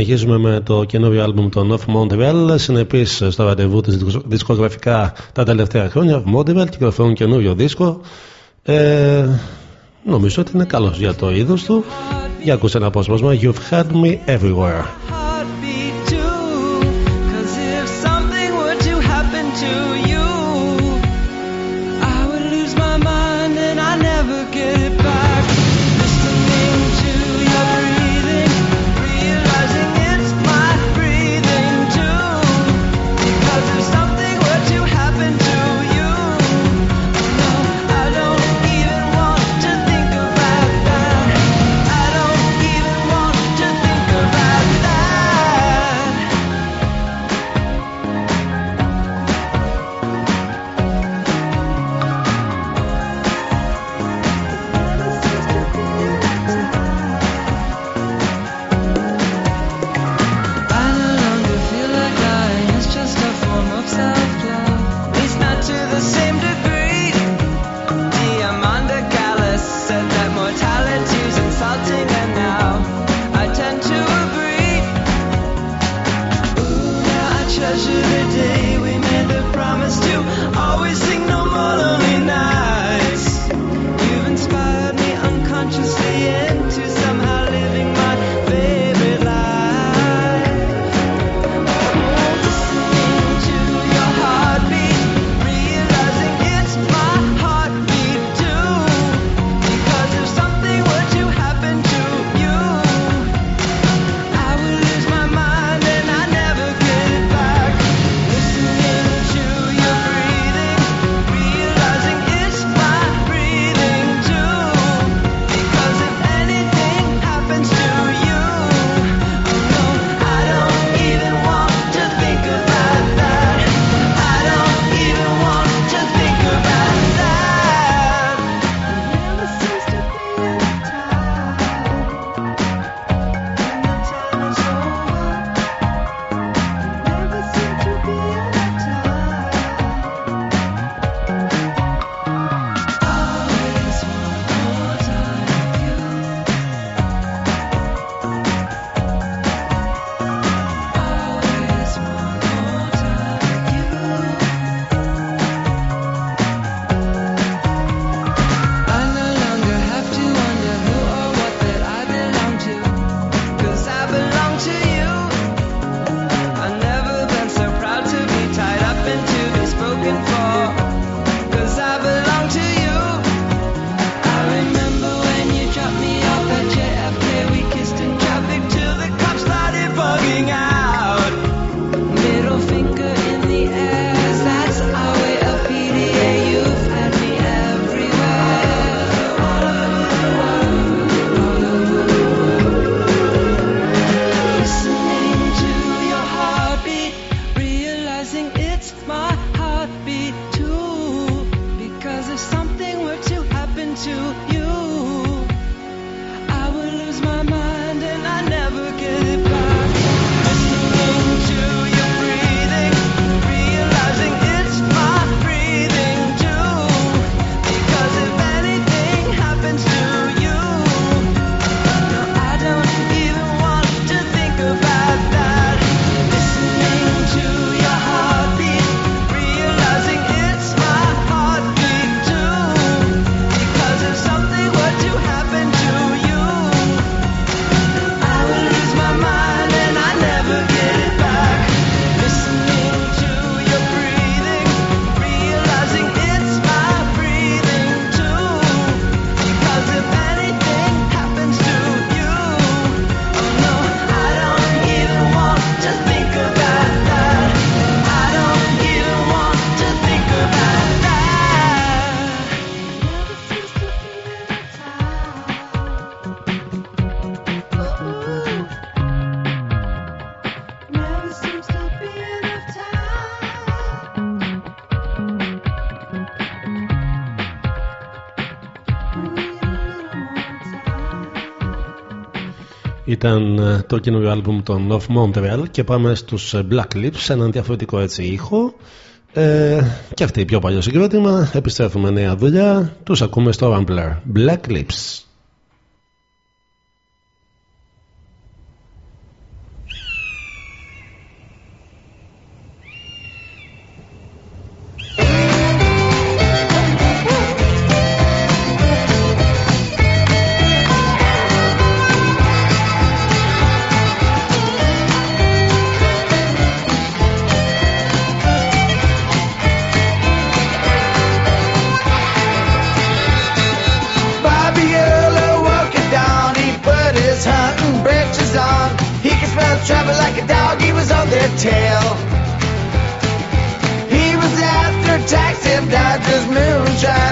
Συνεχίζουμε με το καινούριο άλμπουμ των Off Montreal. Συνεπείς στο ραντεβού της δισκογραφικά τα τελευταία χρόνια. Off Montreal κυκλοφορούν καινούριο δίσκο. Ε, νομίζω ότι είναι καλός για το είδος του. Για ακούστε ένα απόσπασμα. You've had me everywhere. ήταν ε, το καινούριο άλμπουμ των Off Montreal και πάμε στους ε, Black Lips, έναν διαφορετικό έτσι ήχο. Ε, και αυτή η πιο παλιό συγκρότημα επιστρέφουμε νέα δουλειά τους ακούμε στο Rambler. Black Lips. traveling like a dog, he was on their tail. He was after tax and Dodgers moonshine.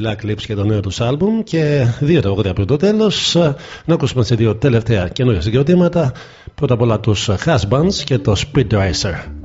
Black Lips και το νέο τους άλμπουμ και δύο τραγούδια πριν το τέλος. Να ακούσουμε σε δύο τελευταία καινούργια συγκροτήματα. Πρώτα απ' όλα τους Husbands και το Speed Racer.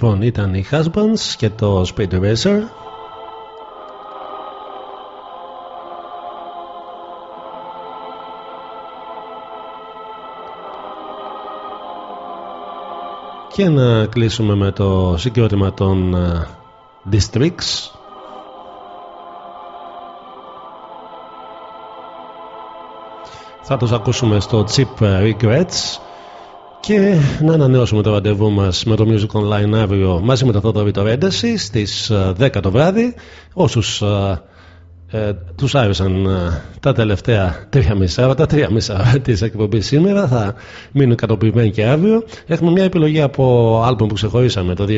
Λοιπόν, ήταν οι Husbands και το Speed Racer. Και να κλείσουμε με το συγκρότημα των uh, Districts. Θα τους ακούσουμε στο Chip Regrets και να ανανεώσουμε το ραντεβού μας με το Music Online αύριο μαζί με το Θόδωρη το Ρέντεση στι 10 το βράδυ. Όσους ε, ε, τους άρεσαν ε, τα τελευταία τρία μισά, τα τρία μισά της εκπομπής σήμερα θα μείνουν κατοποιημένοι και αύριο. Έχουμε μια επιλογή από άλμπομ που ξεχωρίσαμε το 2019,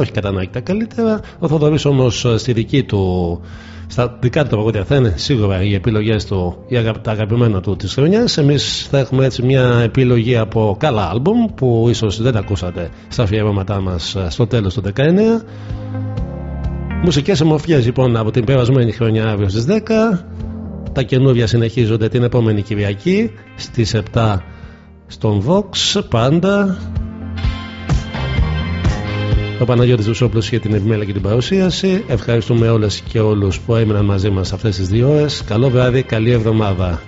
όχι κατά ανάγκη τα καλύτερα. Ο Θοδωρής όμως στη δική του στα δικά του τραγούδια θα είναι σίγουρα οι επιλογές του, τα αγαπημένα του της χρονιάς. Εμείς θα έχουμε έτσι μια επιλογή από καλά άλμπουμ που ίσως δεν ακούσατε στα αφιερώματά μας στο τέλος του 19. Μουσικές ομορφιές λοιπόν από την περασμένη χρονιά αύριο στις 10. Τα καινούργια συνεχίζονται την επόμενη Κυριακή στις 7 στον Vox πάντα ο Παναγιώτης Βουσόπουλος για την επιμέλεια και την παρουσίαση. Ευχαριστούμε όλες και όλους που έμειναν μαζί μας αυτές τις δύο ώρες. Καλό βράδυ, καλή εβδομάδα.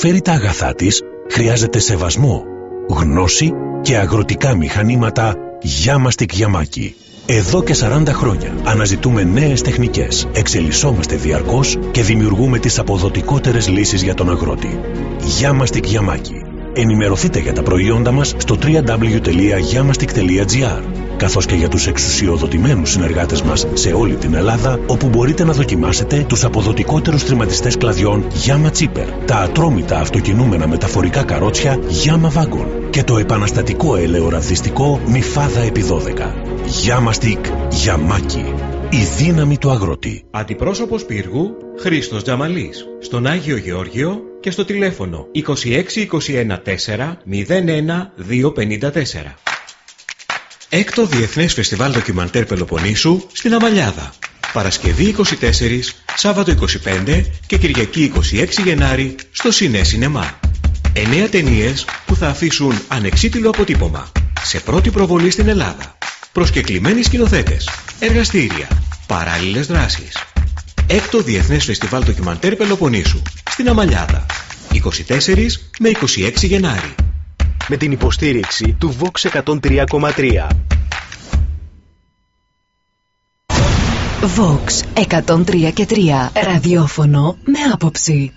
Προσφέρει τα αγαθά της χρειάζεται σεβασμό, γνώση και αγροτικά μηχανήματα Γιάμαστικ Γιαμάκι. Εδώ και 40 χρόνια αναζητούμε νέες τεχνικές, εξελισσόμαστε διαρκώς και δημιουργούμε τις αποδοτικότερες λύσεις για τον αγρότη. Γιάμαστικ Γιαμάκι. Ενημερωθείτε για τα προϊόντα μας στο www.yamastik.gr καθώς και για τους εξουσιοδοτημένους συνεργάτες μας σε όλη την Ελλάδα όπου μπορείτε να δοκιμάσετε τους αποδοτικότερους τριματιστές κλαδιών Yama Chipper, τα ατρόμητα αυτοκινούμενα μεταφορικά καρότσια Yama Wagon και το επαναστατικό ελαιοραδιστικό Μιφάδα επί 12. Yama Stick Yamaki. Η δύναμη του αγρότη. Αντιπρόσωπος πύργου Χρήστος Τζαμαλής. Στον Άγιο Γεώργιο και στο τηλέφωνο 26 21 4 01 254. Έκτο Διεθνές Φεστιβάλ Ντοκιμαντέρ Πελοποννήσου στην Αμαλιάδα. Παρασκευή 24, Σάββατο 25 και Κυριακή 26 Γενάρη στο Σινέ Σινεμά. Εννέα ταινίες που θα αφήσουν ανεξίτηλο αποτύπωμα. Σε πρώτη προβολή στην Ελλάδα. Προσκεκλημένοι σκηνοθέτες. Εργαστήρια. Παράλληλες δράσεις. Έκτο Διεθνές Φεστιβάλ Ντοκιμαντέρ Πελοποννήσου στην Αμαλιάδα. 24 με 26 Γενάρη. Με την υποστήριξη του Vox 103,3. Vox 103 και 3. Ραδιόφωνο με άποψη.